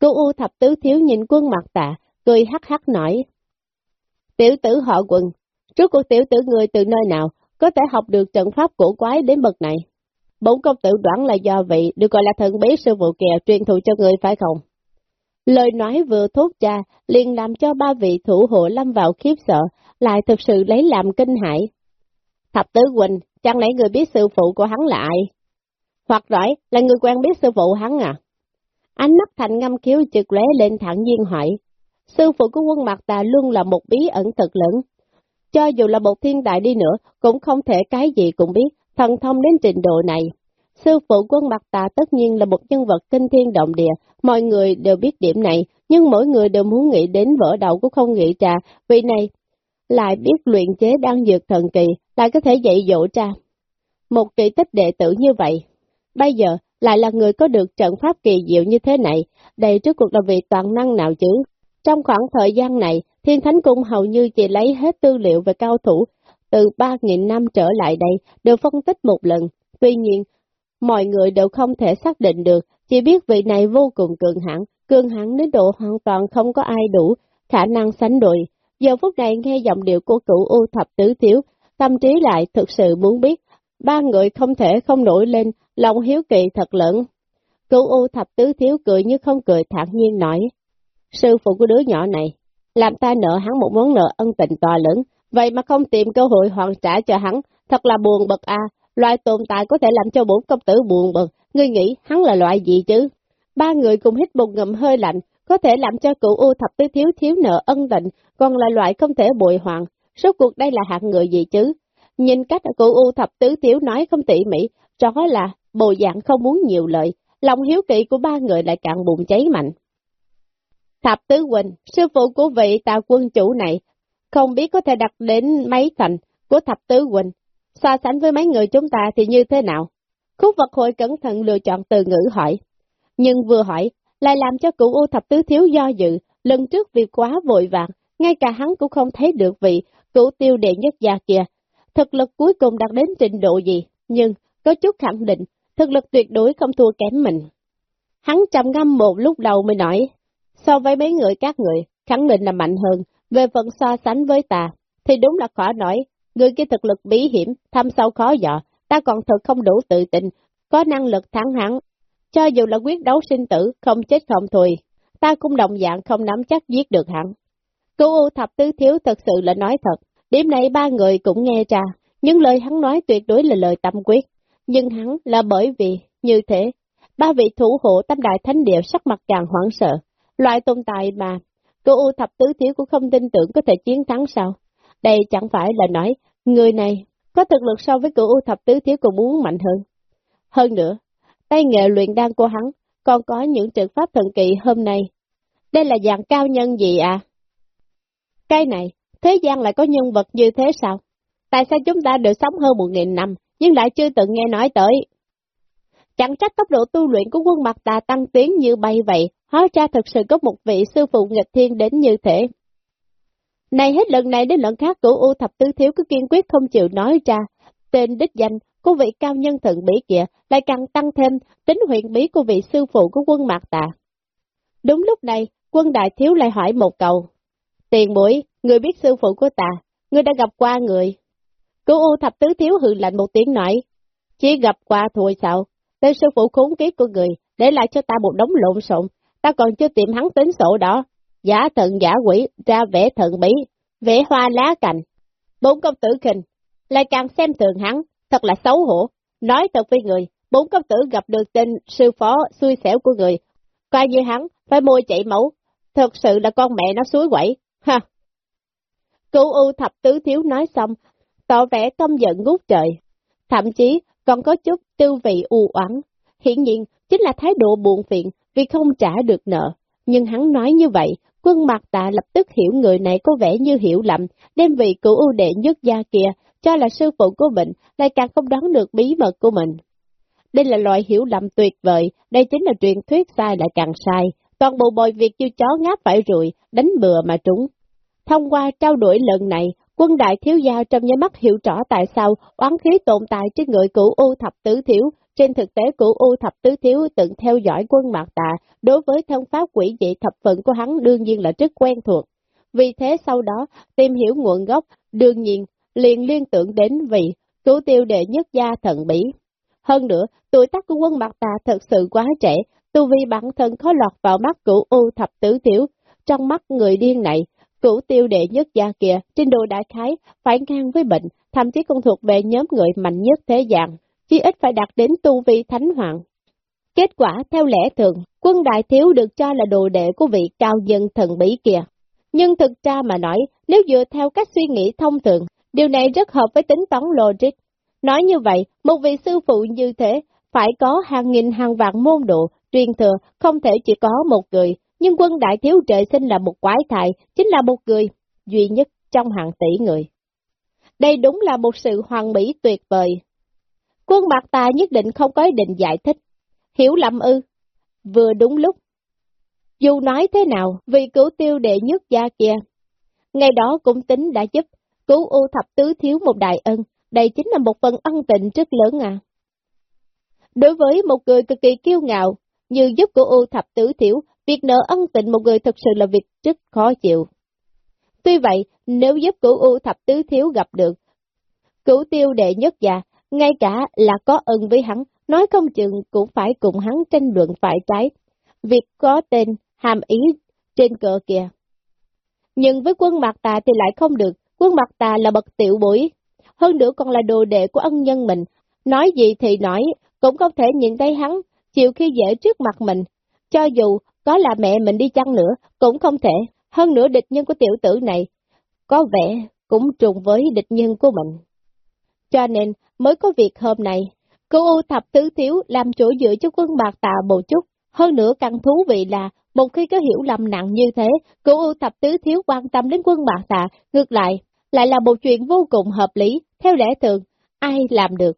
Cô U thập tứ thiếu nhìn quân mặt tạ, cười hắc hắc nói. Tiểu tử họ quần, trước cuộc tiểu tử người từ nơi nào, có thể học được trận pháp cổ quái đến bậc này. Bốn công tử đoán là do vị được gọi là thần bí sư phụ kèo truyền thụ cho người phải không? Lời nói vừa thốt ra, liền làm cho ba vị thủ hộ lâm vào khiếp sợ, lại thực sự lấy làm kinh hãi. Thập tứ Quỳnh, chẳng lẽ người biết sư phụ của hắn là ai? Hoặc nói là người quen biết sư phụ hắn à? Ánh mắt thành ngâm khiếu trực lóe lên thẳng nhiên hỏi. Sư phụ của quân mặt tà luôn là một bí ẩn thật lớn. Cho dù là một thiên đại đi nữa, cũng không thể cái gì cũng biết, thần thông đến trình độ này. Sư phụ quân mặt tà tất nhiên là một nhân vật kinh thiên động địa, mọi người đều biết điểm này, nhưng mỗi người đều muốn nghĩ đến vỡ đầu cũng không nghĩ ra, vì này lại biết luyện chế đang dược thần kỳ, lại có thể dạy dỗ ra. Một kỳ tích đệ tử như vậy, bây giờ lại là người có được trận pháp kỳ diệu như thế này, đây trước cuộc là vị toàn năng nào chứ. Trong khoảng thời gian này, Thiên Thánh Cung hầu như chỉ lấy hết tư liệu về cao thủ, từ 3.000 năm trở lại đây, đều phân tích một lần. Tuy nhiên, mọi người đều không thể xác định được, chỉ biết vị này vô cùng cường hãn, cường hãn đến độ hoàn toàn không có ai đủ khả năng sánh đuổi. Giờ phút này nghe giọng điệu của cửu U thập tứ thiếu, tâm trí lại thực sự muốn biết, ba người không thể không nổi lên lòng hiếu kỳ thật lớn. Cửu U thập tứ thiếu cười như không cười thản nhiên nói. Sư phụ của đứa nhỏ này, làm ta nợ hắn một món nợ ân tình to lớn, vậy mà không tìm cơ hội hoàn trả cho hắn, thật là buồn bực à, loại tồn tại có thể làm cho bốn công tử buồn bực, ngươi nghĩ hắn là loại gì chứ? Ba người cùng hít một ngụm hơi lạnh, có thể làm cho cửu U thập tứ thiếu thiếu nợ ân tình, còn là loại không thể bồi hoàn, số cuộc đây là hạng người gì chứ? Nhìn cách cửu U thập tứ thiếu nói không tỉ mỉ, rõ là bộ dạng không muốn nhiều lợi, lòng hiếu kỵ của ba người lại càng bụng cháy mạnh. Thập tứ Quỳnh, sư phụ của vị tà quân chủ này, không biết có thể đặt đến mấy thành của thập tứ Quỳnh, so sánh với mấy người chúng ta thì như thế nào? Khúc vật hội cẩn thận lựa chọn từ ngữ hỏi, nhưng vừa hỏi, lại làm cho cụ U thập tứ thiếu do dự, lần trước vì quá vội vàng, ngay cả hắn cũng không thấy được vị cụ tiêu đệ nhất gia kia. Thực lực cuối cùng đạt đến trình độ gì, nhưng có chút khẳng định, thực lực tuyệt đối không thua kém mình. Hắn trầm ngâm một lúc đầu mới nói, so với mấy người các người, khẳng định là mạnh hơn, về phần so sánh với ta, thì đúng là khó nói, người kia thực lực bí hiểm, thăm sâu khó dò, ta còn thật không đủ tự tin, có năng lực thắng hắn. Cho dù là quyết đấu sinh tử, không chết không thôi, ta cũng đồng dạng không nắm chắc giết được hắn. Cô U thập tứ thiếu thật sự là nói thật, điểm này ba người cũng nghe ra, những lời hắn nói tuyệt đối là lời tâm quyết, nhưng hắn là bởi vì, như thế, ba vị thủ hộ tâm đại thánh địa sắc mặt càng hoảng sợ, loại tồn tại mà, cô U thập tứ thiếu cũng không tin tưởng có thể chiến thắng sao. Đây chẳng phải là nói, người này có thực lực so với cửu U thập tứ thiếu cũng muốn mạnh hơn. Hơn nữa, tay nghệ luyện đan của hắn còn có những trận pháp thần kỳ hôm nay. Đây là dạng cao nhân gì à? Cái này, thế gian lại có nhân vật như thế sao? Tại sao chúng ta được sống hơn một nghìn năm, nhưng lại chưa từng nghe nói tới? Chẳng trách tốc độ tu luyện của quân mặt tà tăng tiến như bay vậy, hóa ra thật sự có một vị sư phụ nghịch thiên đến như thế. Này hết lần này đến lần khác cửu U thập tứ thiếu cứ kiên quyết không chịu nói ra, tên đích danh của vị cao nhân thần bí kia lại càng tăng thêm tính huyện bí của vị sư phụ của quân mạc tà. Đúng lúc này, quân đại thiếu lại hỏi một câu. Tiền bối, người biết sư phụ của ta, người đã gặp qua người. Cô U thập tứ thiếu hừ lạnh một tiếng nói, chỉ gặp qua thôi sao, tên sư phụ khốn kiếp của người, để lại cho ta một đống lộn xộn, ta còn chưa tìm hắn tính sổ đó, giả thần giả quỷ ra vẽ thần bí, vẽ hoa lá cành. Bốn công tử khinh, lại càng xem thường hắn, thật là xấu hổ. Nói thật với người, bốn công tử gặp được tên sư phó xui xẻo của người, coi như hắn phải môi chạy mẫu, thật sự là con mẹ nó suối quẩy, ha. Cụ U thập tứ thiếu nói xong, tỏ vẻ công giận ngút trời, thậm chí còn có chút tư vị u oán. Hiện nhiên, chính là thái độ buồn phiền vì không trả được nợ. Nhưng hắn nói như vậy, quân mặt tạ lập tức hiểu người này có vẻ như hiểu lầm, đem vị cửu ưu đệ nhất gia kia, cho là sư phụ của mình, lại càng không đoán được bí mật của mình. Đây là loại hiểu lầm tuyệt vời, đây chính là truyền thuyết sai lại càng sai, toàn bộ bồi việc như chó ngáp phải rùi, đánh bừa mà trúng. Thông qua trao đổi lần này, quân đại thiếu gia trong nháy mắt hiểu rõ tại sao oán khí tồn tại trên người cửu U thập tứ thiếu, trên thực tế cửu U thập tứ thiếu từng theo dõi quân mạc tạ, đối với thân pháp quỷ dị thập phận của hắn đương nhiên là rất quen thuộc. Vì thế sau đó, tìm hiểu nguồn gốc, đương nhiên, liền liên tưởng đến vị cửu tiêu đệ nhất gia thần bỉ. Hơn nữa, tuổi tác của quân mạc tạ thật sự quá trẻ, tu vi bản thân khó lọt vào mắt cửu U thập tứ thiếu. Trong mắt người điên này, cửu tiêu đệ nhất gia kia, trên đồ đại khái, phải ngang với bệnh, thậm chí còn thuộc về nhóm người mạnh nhất thế gian chỉ ít phải đạt đến tu vi thánh hoàng. Kết quả theo lẽ thường, quân đại thiếu được cho là đồ đệ của vị cao nhân thần bí kia. Nhưng thực ra mà nói, nếu dựa theo các suy nghĩ thông thường, điều này rất hợp với tính toán logic. Nói như vậy, một vị sư phụ như thế, phải có hàng nghìn hàng vạn môn độ, truyền thừa, không thể chỉ có một người, nhưng quân đại thiếu trời sinh là một quái thai, chính là một người, duy nhất trong hàng tỷ người. Đây đúng là một sự hoàn mỹ tuyệt vời, Quân bạc ta nhất định không có ý định giải thích. Hiểu lầm ư. Vừa đúng lúc. Dù nói thế nào, vì cứu tiêu đệ nhất gia kia. Ngày đó cũng tính đã giúp cứu U thập tứ thiếu một đại ân. Đây chính là một phần ân tình rất lớn à. Đối với một người cực kỳ kiêu ngạo, như giúp của U thập tứ thiếu, việc nợ ân tình một người thật sự là việc rất khó chịu. Tuy vậy, nếu giúp cửu U thập tứ thiếu gặp được, cửu tiêu đệ nhất già, ngay cả là có ân với hắn, nói không chừng cũng phải cùng hắn tranh luận phải trái. Việc có tên hàm ý trên cờ kìa. Nhưng với quân mặt tà thì lại không được, quân mặt tà là bậc tiểu bối, hơn nữa còn là đồ đệ của ân nhân mình, nói gì thì nói, cũng không thể nhìn thấy hắn, chịu khi dễ trước mặt mình, cho dù có là mẹ mình đi chăng nữa, cũng không thể, hơn nữa địch nhân của tiểu tử này, có vẻ cũng trùng với địch nhân của mình. Cho nên, mới có việc hôm nay, cô U thập tứ thiếu làm chỗ dựa cho quân bạc tạ một chút, hơn nữa càng thú vị là, một khi có hiểu lầm nặng như thế, cô U thập tứ thiếu quan tâm đến quân bạc tạ, ngược lại, lại là một chuyện vô cùng hợp lý, theo lẽ thường, ai làm được.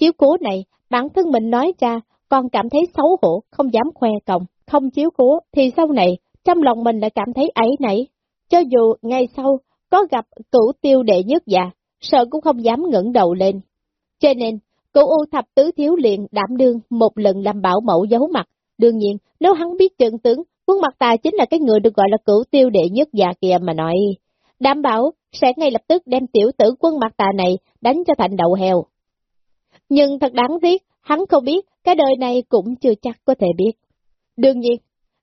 Chiếu cố này, bản thân mình nói ra, còn cảm thấy xấu hổ, không dám khoe còng, không chiếu cố, thì sau này, trong lòng mình lại cảm thấy ấy nảy. Cho dù ngày sau, có gặp cửu tiêu đệ nhất già, sợ cũng không dám ngẩng đầu lên. Cho nên, cửu U thập tứ thiếu liền đảm đương một lần làm bảo mẫu giấu mặt. Đương nhiên, nếu hắn biết chân tướng, quân mặt ta chính là cái người được gọi là cửu tiêu đệ nhất già kìa mà nói. Đảm bảo sẽ ngay lập tức đem tiểu tử quân mặt tà này đánh cho thành đậu heo. Nhưng thật đáng tiếc, hắn không biết, cái đời này cũng chưa chắc có thể biết. Đương nhiên,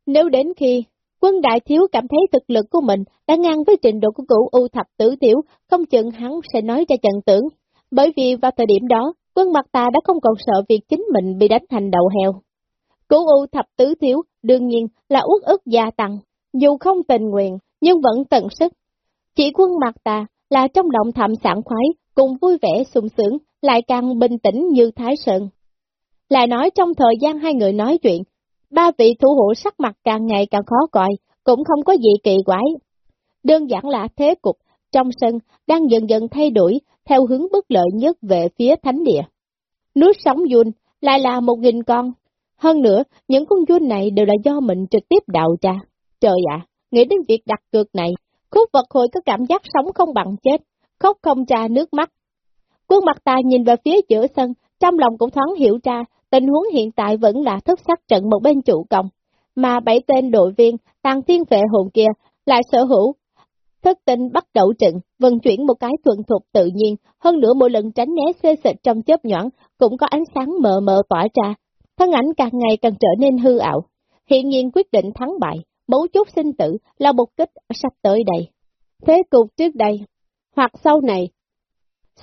nếu đến khi quân đại thiếu cảm thấy thực lực của mình đã ngang với trình độ của cửu U thập tử tiểu, không chừng hắn sẽ nói cho trận tưởng. Bởi vì vào thời điểm đó, quân mặt ta đã không còn sợ việc chính mình bị đánh thành đầu heo. Cửu U thập tứ thiếu, đương nhiên là uất ức gia tăng, dù không tình nguyện, nhưng vẫn tận sức. Chỉ quân mặt ta là trong động thầm sảng khoái, cùng vui vẻ sung sướng, lại càng bình tĩnh như Thái Sơn. Lại nói trong thời gian hai người nói chuyện, ba vị thủ hộ sắc mặt càng ngày càng khó coi, cũng không có gì kỳ quái. Đơn giản là thế cục trong sân đang dần dần thay đổi theo hướng bất lợi nhất về phía thánh địa. Núi sóng Yun lại là một nghìn con. Hơn nữa, những con Yun này đều là do mình trực tiếp đạo ra. Trời ạ, nghĩ đến việc đặt cược này, khúc vật hồi có cảm giác sống không bằng chết, khóc không ra nước mắt. Quân mặt ta nhìn về phía giữa sân, trong lòng cũng thoáng hiểu ra, tình huống hiện tại vẫn là thất sắc trận một bên chủ công, mà bảy tên đội viên tăng thiên vệ hồn kia lại sở hữu. Thất tinh bắt đầu trận, vận chuyển một cái thuần thuộc tự nhiên, hơn nữa mỗi lần tránh né xê xịt trong chớp nhoảng, cũng có ánh sáng mờ mờ tỏa ra, thân ảnh càng ngày càng trở nên hư ảo. Hiện nhiên quyết định thắng bại, mấu chốt sinh tử là một kích sắp tới đây. Thế cục trước đây, hoặc sau này,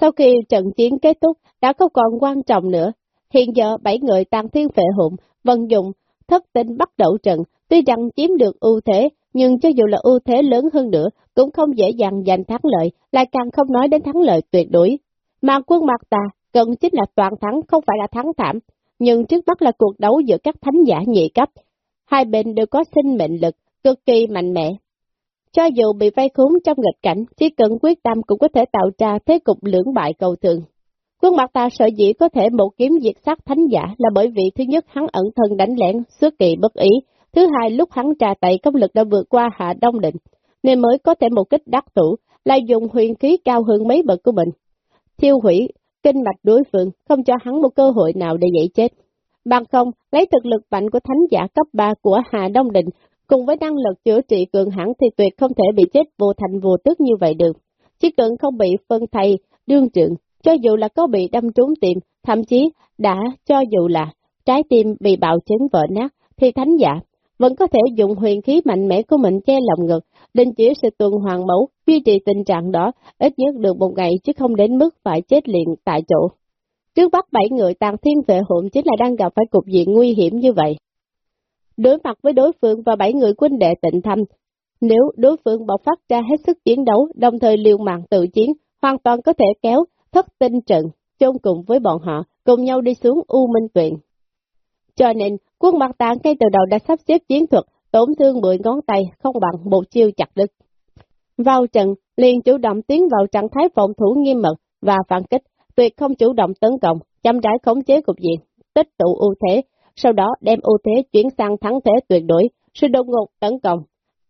sau khi trận chiến kết thúc đã không còn quan trọng nữa, hiện giờ bảy người tăng thiên phệ hụm, vận dụng thất tinh bắt đầu trận, tuy rằng chiếm được ưu thế, nhưng cho dù là ưu thế lớn hơn nữa, cũng không dễ dàng giành thắng lợi, lại càng không nói đến thắng lợi tuyệt đối. Mà quân mặt ta cần chính là toàn thắng, không phải là thắng thảm, nhưng trước mắt là cuộc đấu giữa các thánh giả nhị cấp. Hai bên đều có sinh mệnh lực, cực kỳ mạnh mẽ. Cho dù bị vây khốn trong nghịch cảnh, chỉ cần quyết tâm cũng có thể tạo ra thế cục lưỡng bại cầu thường. Quân mặt ta sợ dĩ có thể một kiếm diệt sát thánh giả là bởi vì thứ nhất hắn ẩn thân đánh lén, xuất kỳ bất ý, thứ hai lúc hắn trà tẩy công lực đã vượt qua hạ đông định, nên mới có thể một kích đắc thủ, lại dùng huyền khí cao hơn mấy bậc của mình. Thiêu hủy, kinh mạch đối phương, không cho hắn một cơ hội nào để dậy chết. Bằng không, lấy thực lực mạnh của thánh giả cấp 3 của Hà Đông Định, cùng với năng lực chữa trị cường hãn thì tuyệt không thể bị chết vô thành vô tức như vậy được. Chỉ cần không bị phân thầy, đương trượng, cho dù là có bị đâm trúng tim, thậm chí đã cho dù là trái tim bị bạo chấn vỡ nát, thì thánh giả vẫn có thể dùng huyền khí mạnh mẽ của mình che lòng ngực, đình chỉ sự tuần hoàn mẫu, duy trì tình trạng đó ít nhất được một ngày chứ không đến mức phải chết liền tại chỗ. Trước bắt bảy người tàn thiên vệ hụm chính là đang gặp phải cục diện nguy hiểm như vậy. Đối mặt với đối phương và bảy người quân đệ tịnh thâm, nếu đối phương bộc phát ra hết sức chiến đấu, đồng thời liều mạng tự chiến, hoàn toàn có thể kéo thất tinh trận, chôn cùng với bọn họ, cùng nhau đi xuống U Minh Tuyền. Cho nên, quân mặt tạng ngay từ đầu đã sắp xếp chiến thuật, tổn thương 10 ngón tay, không bằng một chiêu chặt đứt. Vào trận, liền chủ động tiến vào trạng thái phòng thủ nghiêm mật và phản kích, tuyệt không chủ động tấn công, chăm rãi khống chế cục diện, tích tụ ưu thế, sau đó đem ưu thế chuyển sang thắng thế tuyệt đối, sự đột ngột tấn công,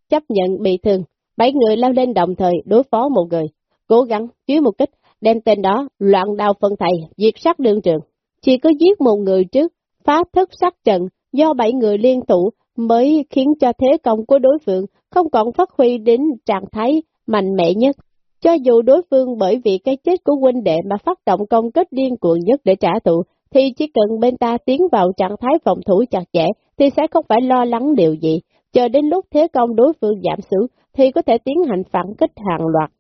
chấp nhận bị thương, bảy người lao lên đồng thời đối phó một người, cố gắng chứa một kích, đem tên đó loạn đao phân thầy, diệt sát đương trường. Chỉ có giết một người trước, phá thức sát trận, do bảy người liên thủ mới khiến cho thế công của đối phương không còn phát huy đến trạng thái mạnh mẽ nhất. Cho dù đối phương bởi vì cái chết của huynh đệ mà phát động công kết điên cuồng nhất để trả thù, thì chỉ cần bên ta tiến vào trạng thái phòng thủ chặt chẽ, thì sẽ không phải lo lắng điều gì. Chờ đến lúc thế công đối phương giảm xuống, thì có thể tiến hành phản kích hàng loạt.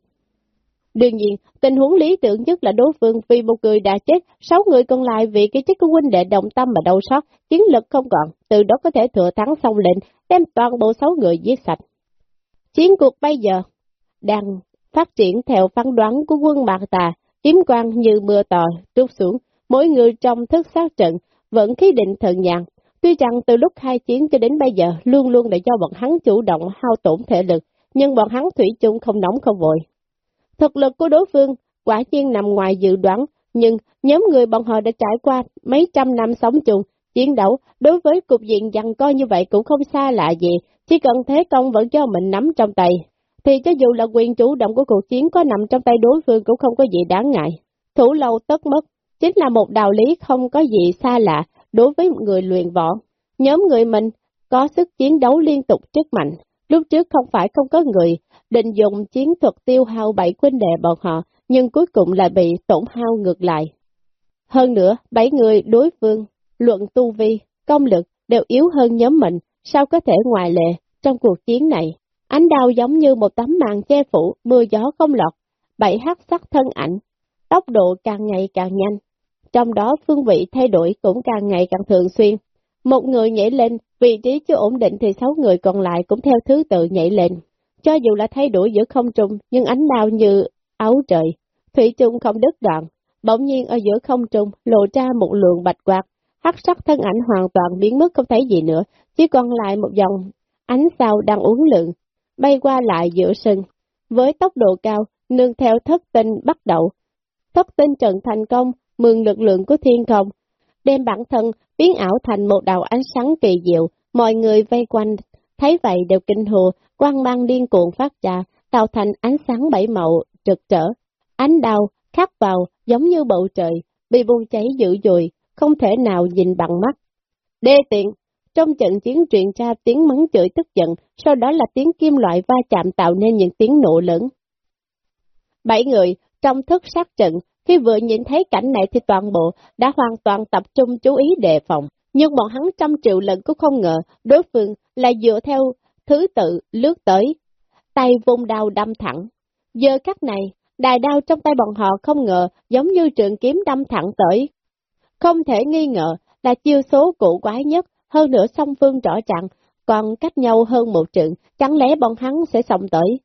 Đương nhiên, tình huống lý tưởng nhất là đối phương vì một người đã chết, sáu người còn lại vì cái chết của huynh đệ đồng tâm mà đau sót, chiến lực không còn, từ đó có thể thừa thắng xong lên, đem toàn bộ sáu người giết sạch. Chiến cuộc bây giờ đang phát triển theo phán đoán của quân Mạc Tà, kiếm quang như mưa tò trút xuống, mỗi người trong thức sát trận vẫn khí định thần nhàn. Tuy rằng từ lúc hai chiến cho đến bây giờ luôn luôn để cho bọn hắn chủ động hao tổn thể lực, nhưng bọn hắn thủy chung không nóng không vội. Thực lực của đối phương quả nhiên nằm ngoài dự đoán, nhưng nhóm người bọn họ đã trải qua mấy trăm năm sống chung, chiến đấu, đối với cục diện dằn co như vậy cũng không xa lạ gì, chỉ cần thế công vẫn cho mình nắm trong tay, thì cho dù là quyền chủ động của cuộc chiến có nằm trong tay đối phương cũng không có gì đáng ngại. Thủ lâu tất mất, chính là một đạo lý không có gì xa lạ đối với người luyện võ. Nhóm người mình có sức chiến đấu liên tục rất mạnh, lúc trước không phải không có người định dùng chiến thuật tiêu hao bảy quân đệ bọn họ, nhưng cuối cùng lại bị tổn hao ngược lại. Hơn nữa, bảy người đối phương, luận tu vi, công lực đều yếu hơn nhóm mình, sao có thể ngoài lệ trong cuộc chiến này. Ánh đao giống như một tấm màn che phủ, mưa gió không lọt, bảy hắc sắc thân ảnh, tốc độ càng ngày càng nhanh. Trong đó phương vị thay đổi cũng càng ngày càng thường xuyên. Một người nhảy lên, vị trí chưa ổn định thì sáu người còn lại cũng theo thứ tự nhảy lên. Cho dù là thay đổi giữa không trung, nhưng ánh đao như áo trời, thủy chung không đứt đoạn. Bỗng nhiên ở giữa không trung lộ ra một lượng bạch quạt, hắc sắc thân ảnh hoàn toàn biến mất không thấy gì nữa, chỉ còn lại một dòng ánh sao đang uốn lượn, bay qua lại giữa sân. Với tốc độ cao, nương theo thất tinh bắt đầu. Thất tinh trận thành công, mượn lực lượng của thiên không, đem bản thân biến ảo thành một đạo ánh sáng kỳ diệu, mọi người vây quanh, thấy vậy đều kinh hồ, quang mang điên cuộn phát ra, tạo thành ánh sáng bảy màu, trực trở. Ánh đau, khắc vào, giống như bầu trời, bị bùng cháy dữ dội, không thể nào nhìn bằng mắt. Đê tiện, trong trận chiến truyền tra tiếng mắng chửi tức giận, sau đó là tiếng kim loại va chạm tạo nên những tiếng nổ lớn. Bảy người, trong thức sát trận, khi vừa nhìn thấy cảnh này thì toàn bộ đã hoàn toàn tập trung chú ý đề phòng. Nhưng bọn hắn trăm triệu lần cũng không ngờ đối phương là dựa theo thứ tự lướt tới, tay vung đao đâm thẳng. Giờ cắt này, đài đao trong tay bọn họ không ngờ giống như trường kiếm đâm thẳng tới. Không thể nghi ngờ là chiêu số cụ quái nhất, hơn nữa song phương rõ ràng, còn cách nhau hơn một trượng, chẳng lẽ bọn hắn sẽ xong tới.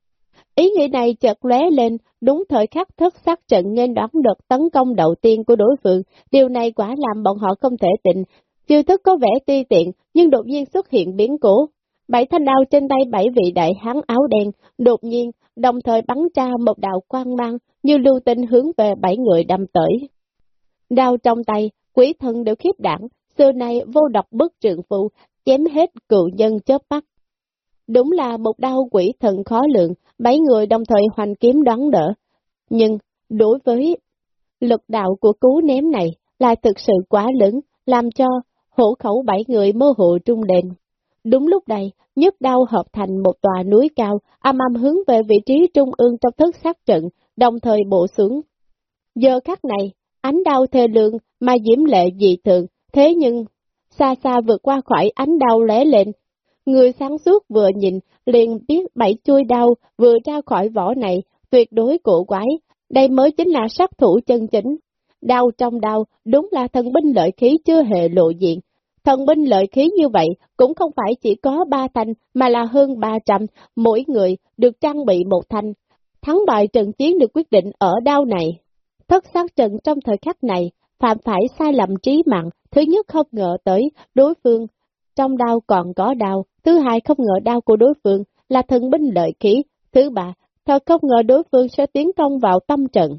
Ý nghĩ này chợt lóe lên, đúng thời khắc thất sắc trận nên đoán được tấn công đầu tiên của đối phương, điều này quả làm bọn họ không thể tịnh Chiêu thức có vẻ ti tiện, nhưng đột nhiên xuất hiện biến cố. Bảy thanh đao trên tay bảy vị đại hán áo đen, đột nhiên, đồng thời bắn ra một đạo quang mang, như lưu tinh hướng về bảy người đâm tới. Đao trong tay, quỷ thần đều khiếp đảng, xưa nay vô độc bức trường phụ, chém hết cựu nhân chớp mắt. Đúng là một đau quỷ thần khó lượng, bảy người đồng thời hoành kiếm đón đỡ. Nhưng, đối với lực đạo của cú ném này, là thực sự quá lớn, làm cho hổ khẩu bảy người mơ hồ trung đền. Đúng lúc này, nhức đau hợp thành một tòa núi cao, âm âm hướng về vị trí trung ương trong thức sát trận, đồng thời bổ xuống. Giờ khắc này, ánh đau thê lương mà diễm lệ dị thường, thế nhưng, xa xa vượt qua khỏi ánh đau lé lên, Người sáng suốt vừa nhìn, liền biết bảy chui đau vừa ra khỏi vỏ này, tuyệt đối cổ quái, đây mới chính là sát thủ chân chính. Đau trong đau, đúng là thần binh lợi khí chưa hề lộ diện. Thần binh lợi khí như vậy cũng không phải chỉ có ba thanh mà là hơn ba trăm, mỗi người được trang bị một thanh. Thắng bại trận chiến được quyết định ở đau này. Thất sát trận trong thời khắc này, phạm phải sai lầm trí mạng, thứ nhất không ngờ tới đối phương trong đau còn có đau, thứ hai không ngờ đau của đối phương là thần binh lợi khí, thứ ba, thật không ngờ đối phương sẽ tiến công vào tâm trận.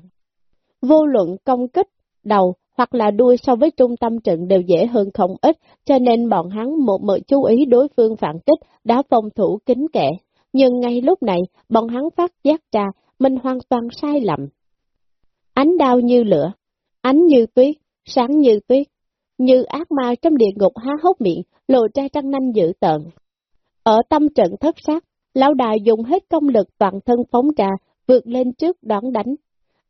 Vô luận công kích, đầu hoặc là đuôi so với trung tâm trận đều dễ hơn không ít, cho nên bọn hắn một mực chú ý đối phương phản kích đã phòng thủ kính kẻ. Nhưng ngay lúc này, bọn hắn phát giác ra, mình hoàn toàn sai lầm. Ánh đau như lửa, ánh như tuyết, sáng như tuyết, như ác ma trong địa ngục há hốc miệng, lộ ra trăng nanh dữ tợn. Ở tâm trận thất sát, lão đài dùng hết công lực toàn thân phóng ra, vượt lên trước đón đánh.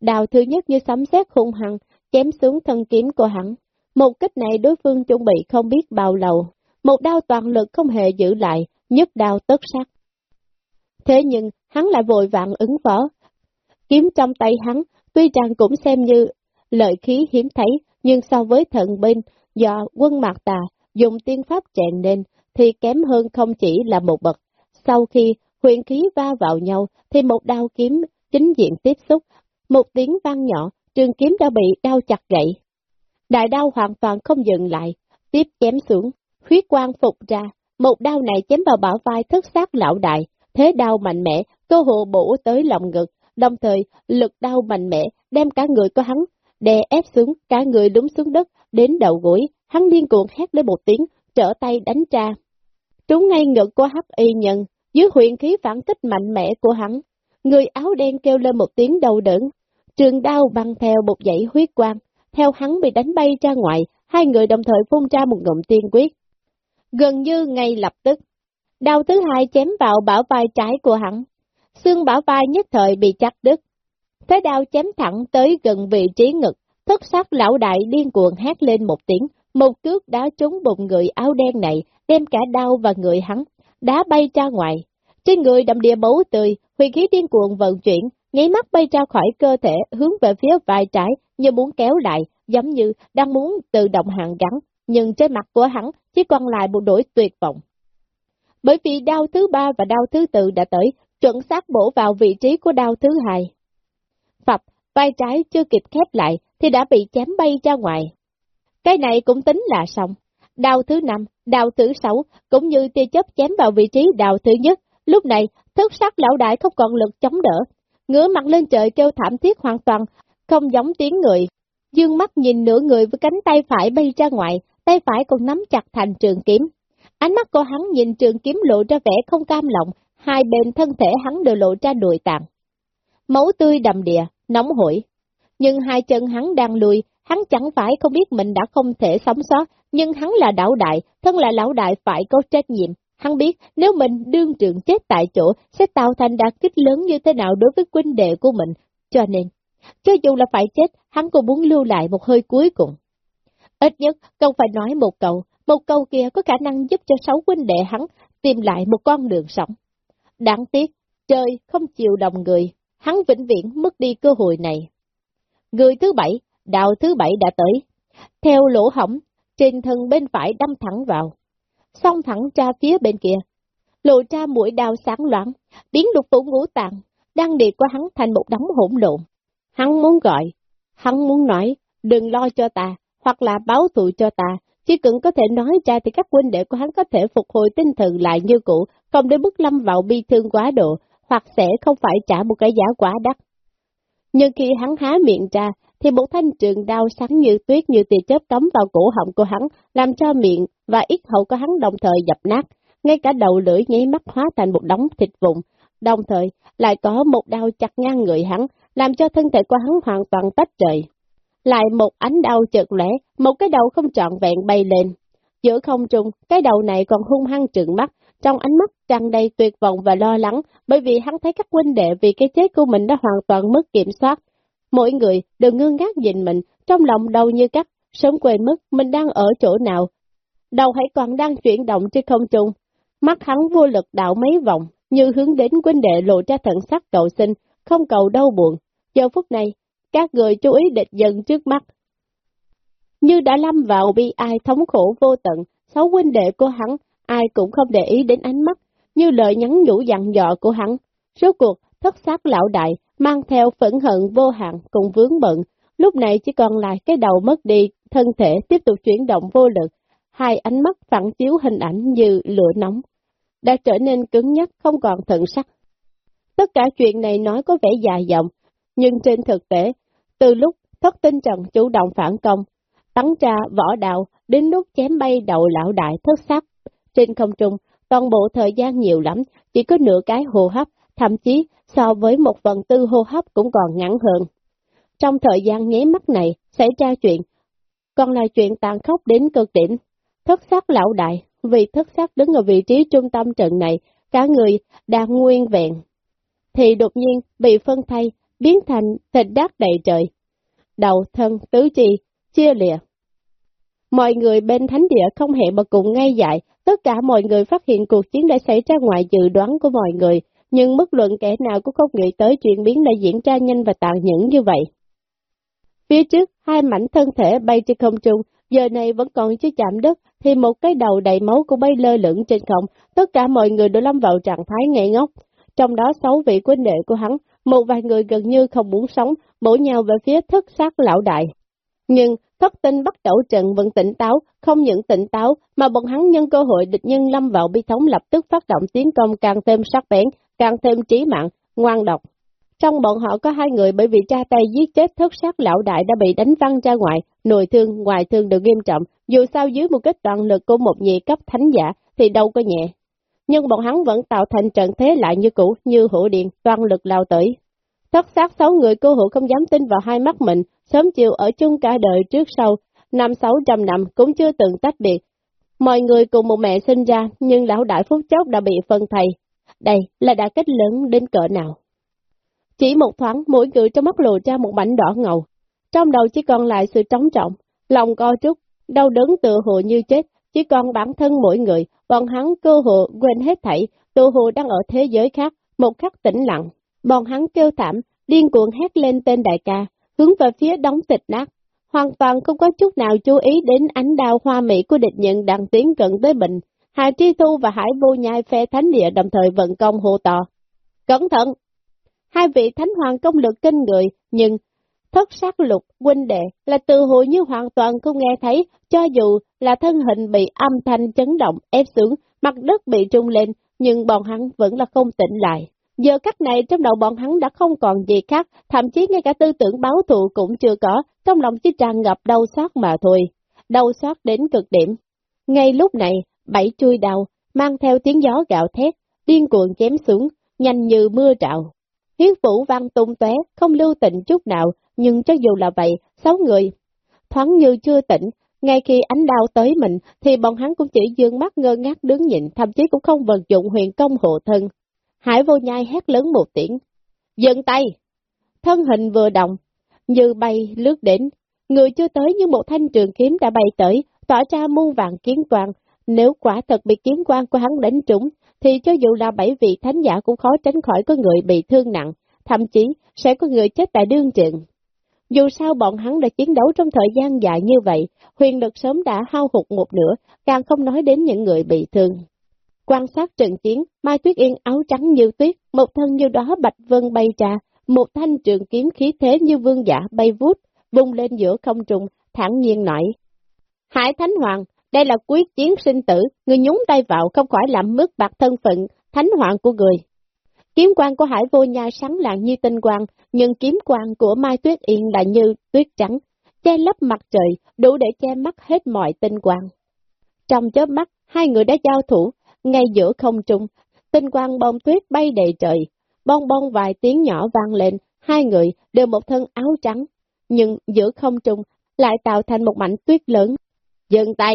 Đào thứ nhất như sấm sét hung hăng, chém xuống thân kiếm của hắn. Một kích này đối phương chuẩn bị không biết bao lâu, một đao toàn lực không hề giữ lại, nhất đao tất sát. Thế nhưng, hắn lại vội vàng ứng phó. Kiếm trong tay hắn, tuy rằng cũng xem như lợi khí hiếm thấy, nhưng so với thận binh do quân mạc tà dùng tiên pháp chèn nên, thì kém hơn không chỉ là một bậc. Sau khi huyền khí va vào nhau, thì một đao kiếm chính diện tiếp xúc, một tiếng vang nhỏ, trường kiếm đã bị đau chặt gãy. Đại đau hoàn toàn không dừng lại, tiếp chém xuống, huyết quang phục ra, một đau này chém vào bả vai thất xác lão đại, thế đau mạnh mẽ, cơ hộ bổ tới lòng ngực, đồng thời lực đau mạnh mẽ đem cả người của hắn đè ép xuống, cả người đúng xuống đất, đến đầu gối, hắn điên cuồng hét lên một tiếng, trở tay đánh ra. Trúng ngay ngực của hắc y nhân, dưới huyện khí phản kích mạnh mẽ của hắn, người áo đen kêu lên một tiếng đau đớn, trường đao băng theo một dãy huyết quang, theo hắn bị đánh bay ra ngoài, hai người đồng thời phun ra một ngụm tiên quyết. Gần như ngay lập tức, đao thứ hai chém vào bảo vai trái của hắn, xương bảo vai nhất thời bị chặt đứt. Thế đao chém thẳng tới gần vị trí ngực, thất sắc lão đại điên cuồng hét lên một tiếng, một cước đá trúng bụng người áo đen này, đem cả đau và người hắn, đá bay ra ngoài. Trên người đầm địa máu tươi, huyền khí điên cuồng vận chuyển, nháy mắt bay ra khỏi cơ thể, hướng về phía vai trái, như muốn kéo lại, giống như đang muốn tự động hàng gắn, nhưng trên mặt của hắn chỉ còn lại một nỗi tuyệt vọng. Bởi vì đau thứ ba và đau thứ tư đã tới, chuẩn xác bổ vào vị trí của đau thứ hai. Phập, vai trái chưa kịp khép lại, thì đã bị chém bay ra ngoài. Cái này cũng tính là xong. Đau thứ năm, đau thứ sáu, cũng như tia chớp chém vào vị trí đau thứ nhất. Lúc này, thức sắc lão đại không còn lực chống đỡ. Ngửa mặt lên trời kêu thảm thiết hoàn toàn, không giống tiếng người. Dương mắt nhìn nửa người với cánh tay phải bay ra ngoài, tay phải còn nắm chặt thành trường kiếm. Ánh mắt của hắn nhìn trường kiếm lộ ra vẻ không cam lòng, hai bên thân thể hắn đều lộ ra đùi tàn. Máu tươi đầm đìa nóng hổi. Nhưng hai chân hắn đang lùi, hắn chẳng phải không biết mình đã không thể sống sót, nhưng hắn là đạo đại, thân là lão đại phải có trách nhiệm. Hắn biết nếu mình đương trường chết tại chỗ sẽ tạo thành đả kích lớn như thế nào đối với huynh đệ của mình, cho nên, cho dù là phải chết, hắn cũng muốn lưu lại một hơi cuối cùng. Ít nhất, cần phải nói một câu, một câu kia có khả năng giúp cho sáu huynh đệ hắn tìm lại một con đường sống. Đáng tiếc, trời không chịu đồng người, hắn vĩnh viễn mất đi cơ hội này. Người thứ bảy, đạo thứ bảy đã tới. Theo lỗ hỏng, trên thân bên phải đâm thẳng vào. Xong thẳng ra phía bên kia. Lộ ra mũi đao sáng loãng, biến lục phủ ngũ tạng, đang điệp của hắn thành một đống hỗn độn. Hắn muốn gọi, hắn muốn nói, đừng lo cho ta, hoặc là báo thù cho ta, chỉ cần có thể nói ra thì các huynh đệ của hắn có thể phục hồi tinh thần lại như cũ, không để bức lâm vào bi thương quá độ, hoặc sẽ không phải trả một cái giá quá đắt. Nhưng khi hắn há miệng ra, thì một thanh trường đao sáng như tuyết như tia chớp cắm vào cổ họng của hắn, làm cho miệng và ít hậu của hắn đồng thời dập nát, ngay cả đầu lưỡi nháy mắt hóa thành một đống thịt vụn, đồng thời lại có một đao chặt ngang người hắn, làm cho thân thể của hắn hoàn toàn tách trời. Lại một ánh đao chợt lẻ, một cái đầu không trọn vẹn bay lên. Giữa không trung, cái đầu này còn hung hăng trừng mắt, trong ánh mắt tràn đầy tuyệt vọng và lo lắng, bởi vì hắn thấy các huynh đệ vì cái chết của mình đã hoàn toàn mất kiểm soát. Mỗi người đều ngơ ngác nhìn mình, trong lòng đầu như cắt, sớm quên mất mình đang ở chỗ nào. Đầu hãy còn đang chuyển động trên không trung, mắt hắn vô lực đạo mấy vòng, như hướng đến quân đệ lộ ra thần sắc cầu sinh, không cầu đau buồn. Giờ phút này, các người chú ý địch dần trước mắt. Như đã lâm vào bi ai thống khổ vô tận, sáu huynh đệ của hắn ai cũng không để ý đến ánh mắt, như lời nhắn nhủ dặn dò của hắn. Rốt cuộc, thất xác lão đại, mang theo phẫn hận vô hạn cùng vướng bận, lúc này chỉ còn lại cái đầu mất đi, thân thể tiếp tục chuyển động vô lực, hai ánh mắt phản chiếu hình ảnh như lửa nóng, đã trở nên cứng nhắc không còn thận sắc. Tất cả chuyện này nói có vẻ dài dòng, nhưng trên thực tế, từ lúc thất tinh trần chủ động phản công, tấn tra võ đạo đến lúc chém bay đầu lão đại thất sắc trên không trung, toàn bộ thời gian nhiều lắm, chỉ có nửa cái hô hấp, thậm chí so với một phần tư hô hấp cũng còn ngắn hơn. Trong thời gian nháy mắt này, xảy ra chuyện, còn là chuyện tàn khốc đến cực điểm. Thất sắc lão đại, vì thất sắc đứng ở vị trí trung tâm trận này, cả người đang nguyên vẹn. Thì đột nhiên bị phân thay, biến thành thịt đát đầy trời. Đầu, thân, tứ chi, chia lìa. Mọi người bên thánh địa không hẹn mà cùng ngay dại, tất cả mọi người phát hiện cuộc chiến đã xảy ra ngoài dự đoán của mọi người, nhưng bất luận kẻ nào cũng không nghĩ tới chuyện biến đã diễn ra nhanh và tàn nhẫn như vậy. Phía trước, hai mảnh thân thể bay trên không trung, giờ này vẫn còn chưa chạm đất, thì một cái đầu đầy máu cũng bay lơ lửng trên không, tất cả mọi người đều lâm vào trạng thái ngây ngốc. Trong đó sáu vị quân đệ của hắn, một vài người gần như không muốn sống, bổ nhau về phía thất sát lão đại. Nhưng, thất tinh bắt đầu trận vẫn tỉnh táo, không những tỉnh táo, mà bọn hắn nhân cơ hội địch nhân lâm vào bi thống lập tức phát động tiến công càng thêm sắc bén, càng thêm trí mạng, ngoan độc. Trong bọn họ có hai người bởi vì cha tay giết chết thất sát lão đại đã bị đánh văng ra ngoài, nội thương, ngoài thương đều nghiêm trọng, dù sao dưới một kết toàn lực của một nhị cấp thánh giả thì đâu có nhẹ. Nhưng bọn hắn vẫn tạo thành trận thế lại như cũ, như hổ điện, toàn lực lao tới. Thất sát sáu người cô hữu không dám tin vào hai mắt mình, sớm chiều ở chung cả đời trước sau, năm sáu trăm năm cũng chưa từng tách biệt. Mọi người cùng một mẹ sinh ra, nhưng lão đại phút chốc đã bị phân thầy. Đây là đã kết lớn đến cỡ nào. Chỉ một thoáng, mỗi người trong mắt lộ ra một mảnh đỏ ngầu. Trong đầu chỉ còn lại sự trống trọng, lòng co trúc, đau đớn tựa hồ như chết, chỉ còn bản thân mỗi người, bọn hắn cơ hồ quên hết thảy, tựa hồ đang ở thế giới khác, một khắc tĩnh lặng. Bọn hắn kêu thảm, điên cuồng hét lên tên đại ca, hướng về phía đóng tịch nát, hoàn toàn không có chút nào chú ý đến ánh đào hoa mỹ của địch nhận đang tiến cận tới bệnh Hà Tri Thu và Hải Vô Nhai phe thánh địa đồng thời vận công hô to. Cẩn thận! Hai vị thánh hoàng công lực kinh người, nhưng thất sát lục, huynh đệ là từ hồi như hoàn toàn không nghe thấy, cho dù là thân hình bị âm thanh chấn động ép xuống, mặt đất bị trung lên, nhưng bọn hắn vẫn là không tỉnh lại. Giờ cách này trong đầu bọn hắn đã không còn gì khác, thậm chí ngay cả tư tưởng báo thù cũng chưa có, trong lòng chỉ tràn ngập đau xót mà thôi. Đau xót đến cực điểm. Ngay lúc này, bảy chui đầu, mang theo tiếng gió gạo thét, điên cuồng chém xuống, nhanh như mưa trạo. Huyết vũ văn tung tóe không lưu tình chút nào, nhưng cho dù là vậy, sáu người, thoáng như chưa tỉnh, ngay khi ánh đau tới mình, thì bọn hắn cũng chỉ dương mắt ngơ ngác đứng nhìn, thậm chí cũng không vận dụng huyền công hộ thân. Hải vô nhai hét lớn một tiếng. Dừng tay! Thân hình vừa động, như bay lướt đến. Người chưa tới nhưng một thanh trường kiếm đã bay tới, tỏa ra muôn vàng kiến quang. Nếu quả thật bị kiếm quan của hắn đánh trúng, thì cho dù là bảy vị thánh giả cũng khó tránh khỏi có người bị thương nặng, thậm chí sẽ có người chết tại đương trường. Dù sao bọn hắn đã chiến đấu trong thời gian dài như vậy, huyền lực sớm đã hao hụt một nửa, càng không nói đến những người bị thương. Quan sát trận chiến, Mai Tuyết Yên áo trắng như tuyết, một thân như đó bạch vân bay trà, một thanh trường kiếm khí thế như vương giả bay vút, vung lên giữa không trung, thẳng nhiên nổi. Hải Thánh Hoàng, đây là quyết chiến sinh tử, người nhúng tay vào không khỏi làm mất bạc thân phận, thánh hoàng của người. Kiếm quan của Hải Vô Nha sáng lạng như tinh quang, nhưng kiếm quan của Mai Tuyết Yên là như tuyết trắng, che lấp mặt trời, đủ để che mắt hết mọi tinh quang. Trong chớp mắt, hai người đã giao thủ, ngay giữa không trung, tinh quang bông tuyết bay đầy trời, bong bong vài tiếng nhỏ vang lên, hai người đều một thân áo trắng, nhưng giữa không trung lại tạo thành một mảnh tuyết lớn. Dừng tay!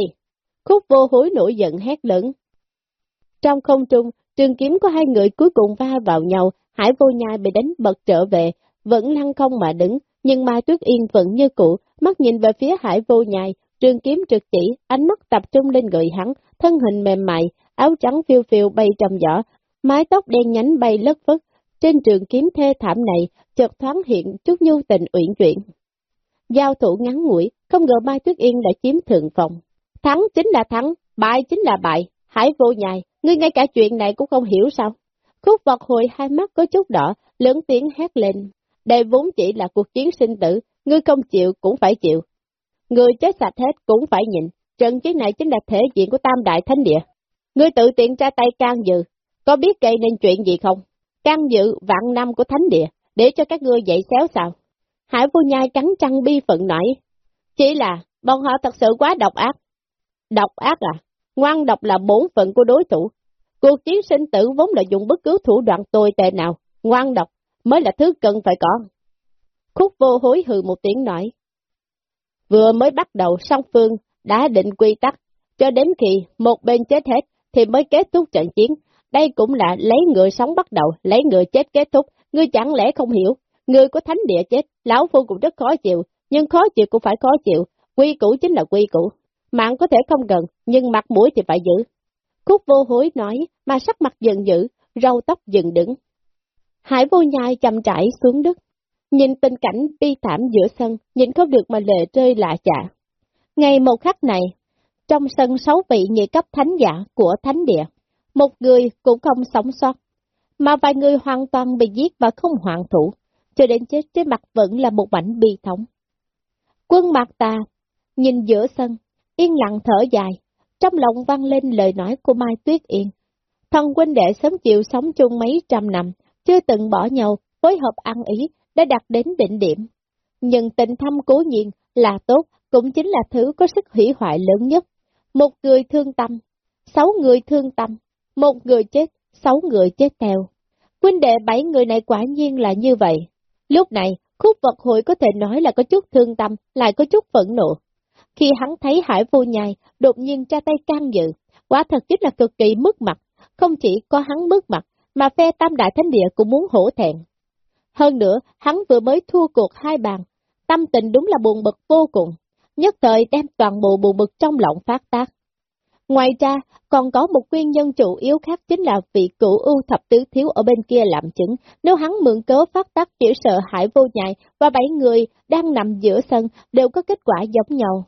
Khúc vô hối nổi giận hét lớn. Trong không trung, trường kiếm của hai người cuối cùng va vào nhau, hải vô nhai bị đánh bật trở về, vẫn lăn không mà đứng, nhưng Mai Tuyết Yên vẫn như cũ, mắt nhìn về phía hải vô nhai, trường kiếm trực chỉ, ánh mắt tập trung lên người hắn, thân hình mềm mại, áo trắng phiêu phiêu bay trong gió, mái tóc đen nhánh bay lất phất. Trên trường kiếm thê thảm này, chợt thoáng hiện chút nhu tình uyển chuyển. Giao thủ ngắn ngủi, không ngờ Mai Tuyết Yên đã chiếm thượng phòng. Thắng chính là thắng, bại chính là bại, hải vô nhài, ngươi ngay cả chuyện này cũng không hiểu sao. Khúc vật hồi hai mắt có chút đỏ, lớn tiếng hét lên. Đây vốn chỉ là cuộc chiến sinh tử, ngươi không chịu cũng phải chịu. Người chết sạch hết cũng phải nhịn, trận chiến này chính là thể diện của tam đại thánh địa. Ngươi tự tiện ra tay can dự, có biết gây nên chuyện gì không? Can dự vạn năm của thánh địa, để cho các ngươi dậy xéo sao? Hải vô nhai cắn trăng bi phận nổi. Chỉ là, bọn họ thật sự quá độc ác. Độc ác à? Ngoan độc là bốn phận của đối thủ. Cuộc chiến sinh tử vốn là dùng bất cứ thủ đoạn tồi tệ nào, ngoan độc mới là thứ cần phải có. Khúc vô hối hừ một tiếng nói. Vừa mới bắt đầu song phương đã định quy tắc, cho đến khi một bên chết hết thì mới kết thúc trận chiến. Đây cũng là lấy người sống bắt đầu, lấy người chết kết thúc. Ngươi chẳng lẽ không hiểu, người của thánh địa chết, lão phu cũng rất khó chịu, nhưng khó chịu cũng phải khó chịu, quy củ chính là quy củ mạng có thể không gần nhưng mặt mũi thì phải giữ. Cúc vô hối nói, mà sắc mặt giận dữ, râu tóc dựng đứng. Hải vô nhai chậm trải xuống đất, nhìn tình cảnh bi thảm giữa sân, nhìn không được mà lệ rơi lạ chạ. Ngày một khắc này, trong sân sáu vị nhị cấp thánh giả của thánh địa, một người cũng không sống sót, mà vài người hoàn toàn bị giết và không hoàn thủ, cho đến chết trên mặt vẫn là một mảnh bi thống. Quân mặt ta, nhìn giữa sân, yên lặng thở dài, trong lòng vang lên lời nói của Mai Tuyết Yên. Thân huynh đệ sớm chịu sống chung mấy trăm năm, chưa từng bỏ nhau, phối hợp ăn ý, đã đạt đến đỉnh điểm. Nhưng tình thâm cố nhiên là tốt, cũng chính là thứ có sức hủy hoại lớn nhất. Một người thương tâm, sáu người thương tâm, một người chết, sáu người chết theo. Huynh đệ bảy người này quả nhiên là như vậy. Lúc này, khúc vật hội có thể nói là có chút thương tâm, lại có chút phẫn nộ. Khi hắn thấy hải vô nhai, đột nhiên ra tay can dự, quả thật chính là cực kỳ mất mặt, không chỉ có hắn mất mặt, mà phe tam đại thánh địa cũng muốn hổ thẹn. Hơn nữa, hắn vừa mới thua cuộc hai bàn, tâm tình đúng là buồn bực vô cùng, nhất thời đem toàn bộ buồn bực trong lòng phát tác. Ngoài ra, còn có một nguyên nhân chủ yếu khác chính là vị cửu ưu thập tứ thiếu ở bên kia làm chứng, nếu hắn mượn cớ phát tác chỉ sợ hải vô nhại và bảy người đang nằm giữa sân đều có kết quả giống nhau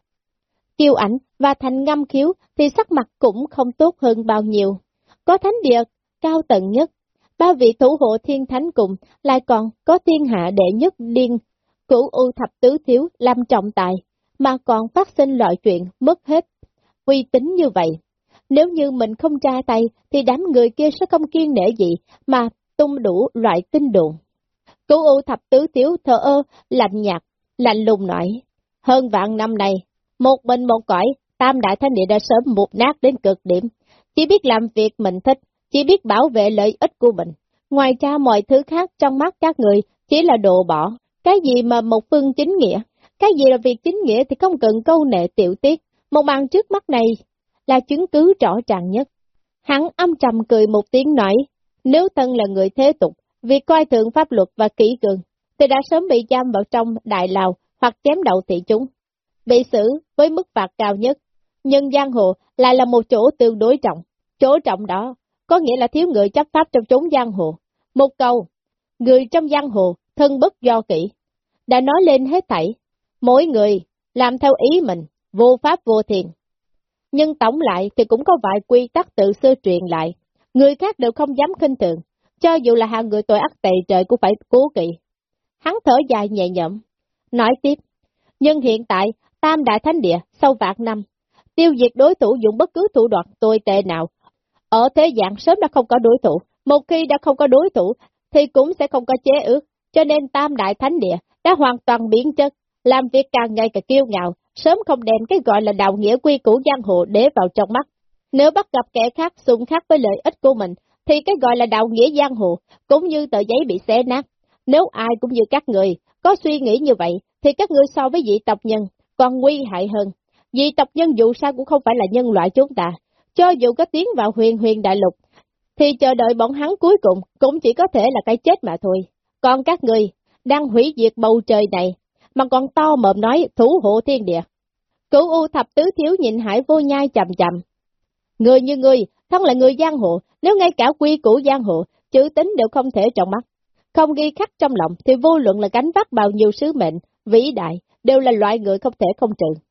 kiêu ảnh và thành ngâm khiếu thì sắc mặt cũng không tốt hơn bao nhiêu. Có thánh địa cao tầng nhất, ba vị thủ hộ thiên thánh cùng, lại còn có thiên hạ đệ nhất điên, cửu ưu thập tứ thiếu làm trọng tài, mà còn phát sinh loại chuyện mất hết uy tín như vậy. Nếu như mình không tra tay, thì đám người kia sẽ không kiên nể gì, mà tung đủ loại tin đồn. Cửu u thập tứ thiếu thờ ơ, lạnh nhạt, lạnh lùng nói. Hơn vạn năm này, một mình một cõi, tam đại thánh địa đã sớm mục nát đến cực điểm. Chỉ biết làm việc mình thích, chỉ biết bảo vệ lợi ích của mình. Ngoài ra mọi thứ khác trong mắt các người chỉ là đồ bỏ. Cái gì mà một phương chính nghĩa, cái gì là việc chính nghĩa thì không cần câu nệ tiểu tiết, một màn trước mắt này là chứng cứ rõ ràng nhất. Hắn âm trầm cười một tiếng nói, nếu thân là người thế tục, việc coi thường pháp luật và kỹ cường, thì đã sớm bị giam vào trong đại lào hoặc chém đầu thị chúng. Bị xử với mức phạt cao nhất, nhưng giang hồ lại là một chỗ tương đối trọng. Chỗ trọng đó có nghĩa là thiếu người chấp pháp trong chốn giang hồ. Một câu, người trong giang hồ, thân bất do kỹ, đã nói lên hết thảy. Mỗi người làm theo ý mình, vô pháp vô thiền. Nhưng tổng lại thì cũng có vài quy tắc tự xưa truyền lại, người khác đều không dám khinh thường, cho dù là hàng người tội ác tệ trời cũng phải cố kỵ. Hắn thở dài nhẹ nhõm, nói tiếp, nhưng hiện tại, Tam Đại Thánh Địa, sau vạn năm, tiêu diệt đối thủ dùng bất cứ thủ đoạn tồi tệ nào, ở thế gian sớm đã không có đối thủ, một khi đã không có đối thủ, thì cũng sẽ không có chế ước, cho nên Tam Đại Thánh Địa đã hoàn toàn biến chất, làm việc càng ngày càng kiêu ngạo, sớm không đem cái gọi là đạo nghĩa quy củ giang hồ để vào trong mắt. Nếu bắt gặp kẻ khác xung khác với lợi ích của mình, thì cái gọi là đạo nghĩa giang hồ cũng như tờ giấy bị xé nát. Nếu ai cũng như các người có suy nghĩ như vậy, thì các ngươi so với dị tộc nhân còn nguy hại hơn. vì tộc nhân dù sao cũng không phải là nhân loại chúng ta. Cho dù có tiến vào huyền huyền đại lục, thì chờ đợi bọn hắn cuối cùng cũng chỉ có thể là cái chết mà thôi. Còn các người đang hủy diệt bầu trời này, mà còn to mồm nói thủ hộ thiên địa. Cửu U thập tứ thiếu nhìn hải vô nhai chậm chậm. Người như người, thân là người giang hồ, nếu ngay cả quy củ giang hồ, chữ tính đều không thể trọng mắt. Không ghi khắc trong lòng thì vô luận là gánh vác bao nhiêu sứ mệnh, vĩ đại, đều là loại người không thể không trừ.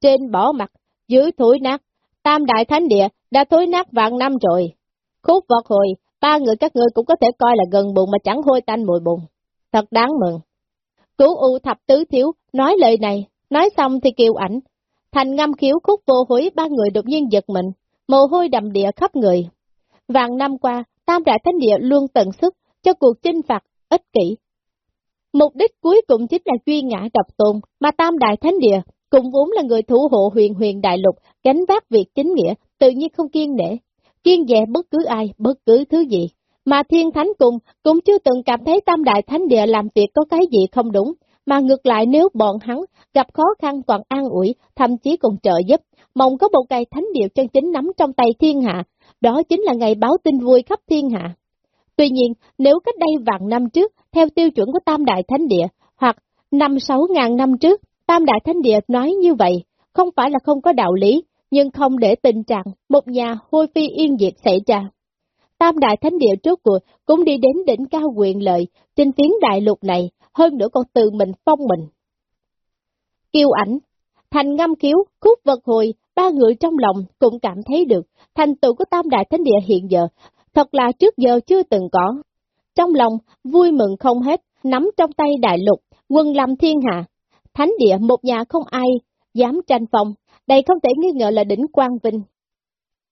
Trên bỏ mặt, dưới thối nát, tam đại thánh địa đã thối nát vạn năm rồi. Khúc vọt hồi, ba người các ngươi cũng có thể coi là gần bụng mà chẳng hôi tanh mùi bụng. Thật đáng mừng. Cứu U thập tứ thiếu, nói lời này, nói xong thì kêu ảnh. Thành ngâm khiếu khúc vô hối ba người đột nhiên giật mình, mồ hôi đầm địa khắp người. Vàng năm qua, Tam Đại Thánh Địa luôn tận sức cho cuộc chinh phạt ích kỷ. Mục đích cuối cùng chính là duy ngã độc tôn, mà Tam Đại Thánh Địa cũng vốn là người thủ hộ huyền huyền đại lục, gánh vác việc chính nghĩa, tự nhiên không kiên nể, kiên dè bất cứ ai, bất cứ thứ gì. Mà thiên thánh cùng cũng chưa từng cảm thấy tam đại thánh địa làm việc có cái gì không đúng, mà ngược lại nếu bọn hắn gặp khó khăn còn an ủi, thậm chí còn trợ giúp, mong có một ngày thánh địa chân chính nắm trong tay thiên hạ, đó chính là ngày báo tin vui khắp thiên hạ. Tuy nhiên, nếu cách đây vạn năm trước, theo tiêu chuẩn của Tam Đại Thánh Địa, hoặc năm sáu ngàn năm trước, Tam Đại Thánh Địa nói như vậy, không phải là không có đạo lý, nhưng không để tình trạng một nhà hôi phi yên diệt xảy ra. Tam đại thánh địa trước cuộc cũng đi đến đỉnh cao quyền lợi trên phiến đại lục này, hơn nữa còn tự mình phong mình. Kiêu ảnh, thành ngâm kiếu, khúc vật hồi, ba người trong lòng cũng cảm thấy được, thành tựu của tam đại thánh địa hiện giờ, thật là trước giờ chưa từng có. Trong lòng, vui mừng không hết, nắm trong tay đại lục, quân lâm thiên hạ. Thánh địa một nhà không ai, dám tranh phong, đây không thể nghi ngờ là đỉnh quang vinh,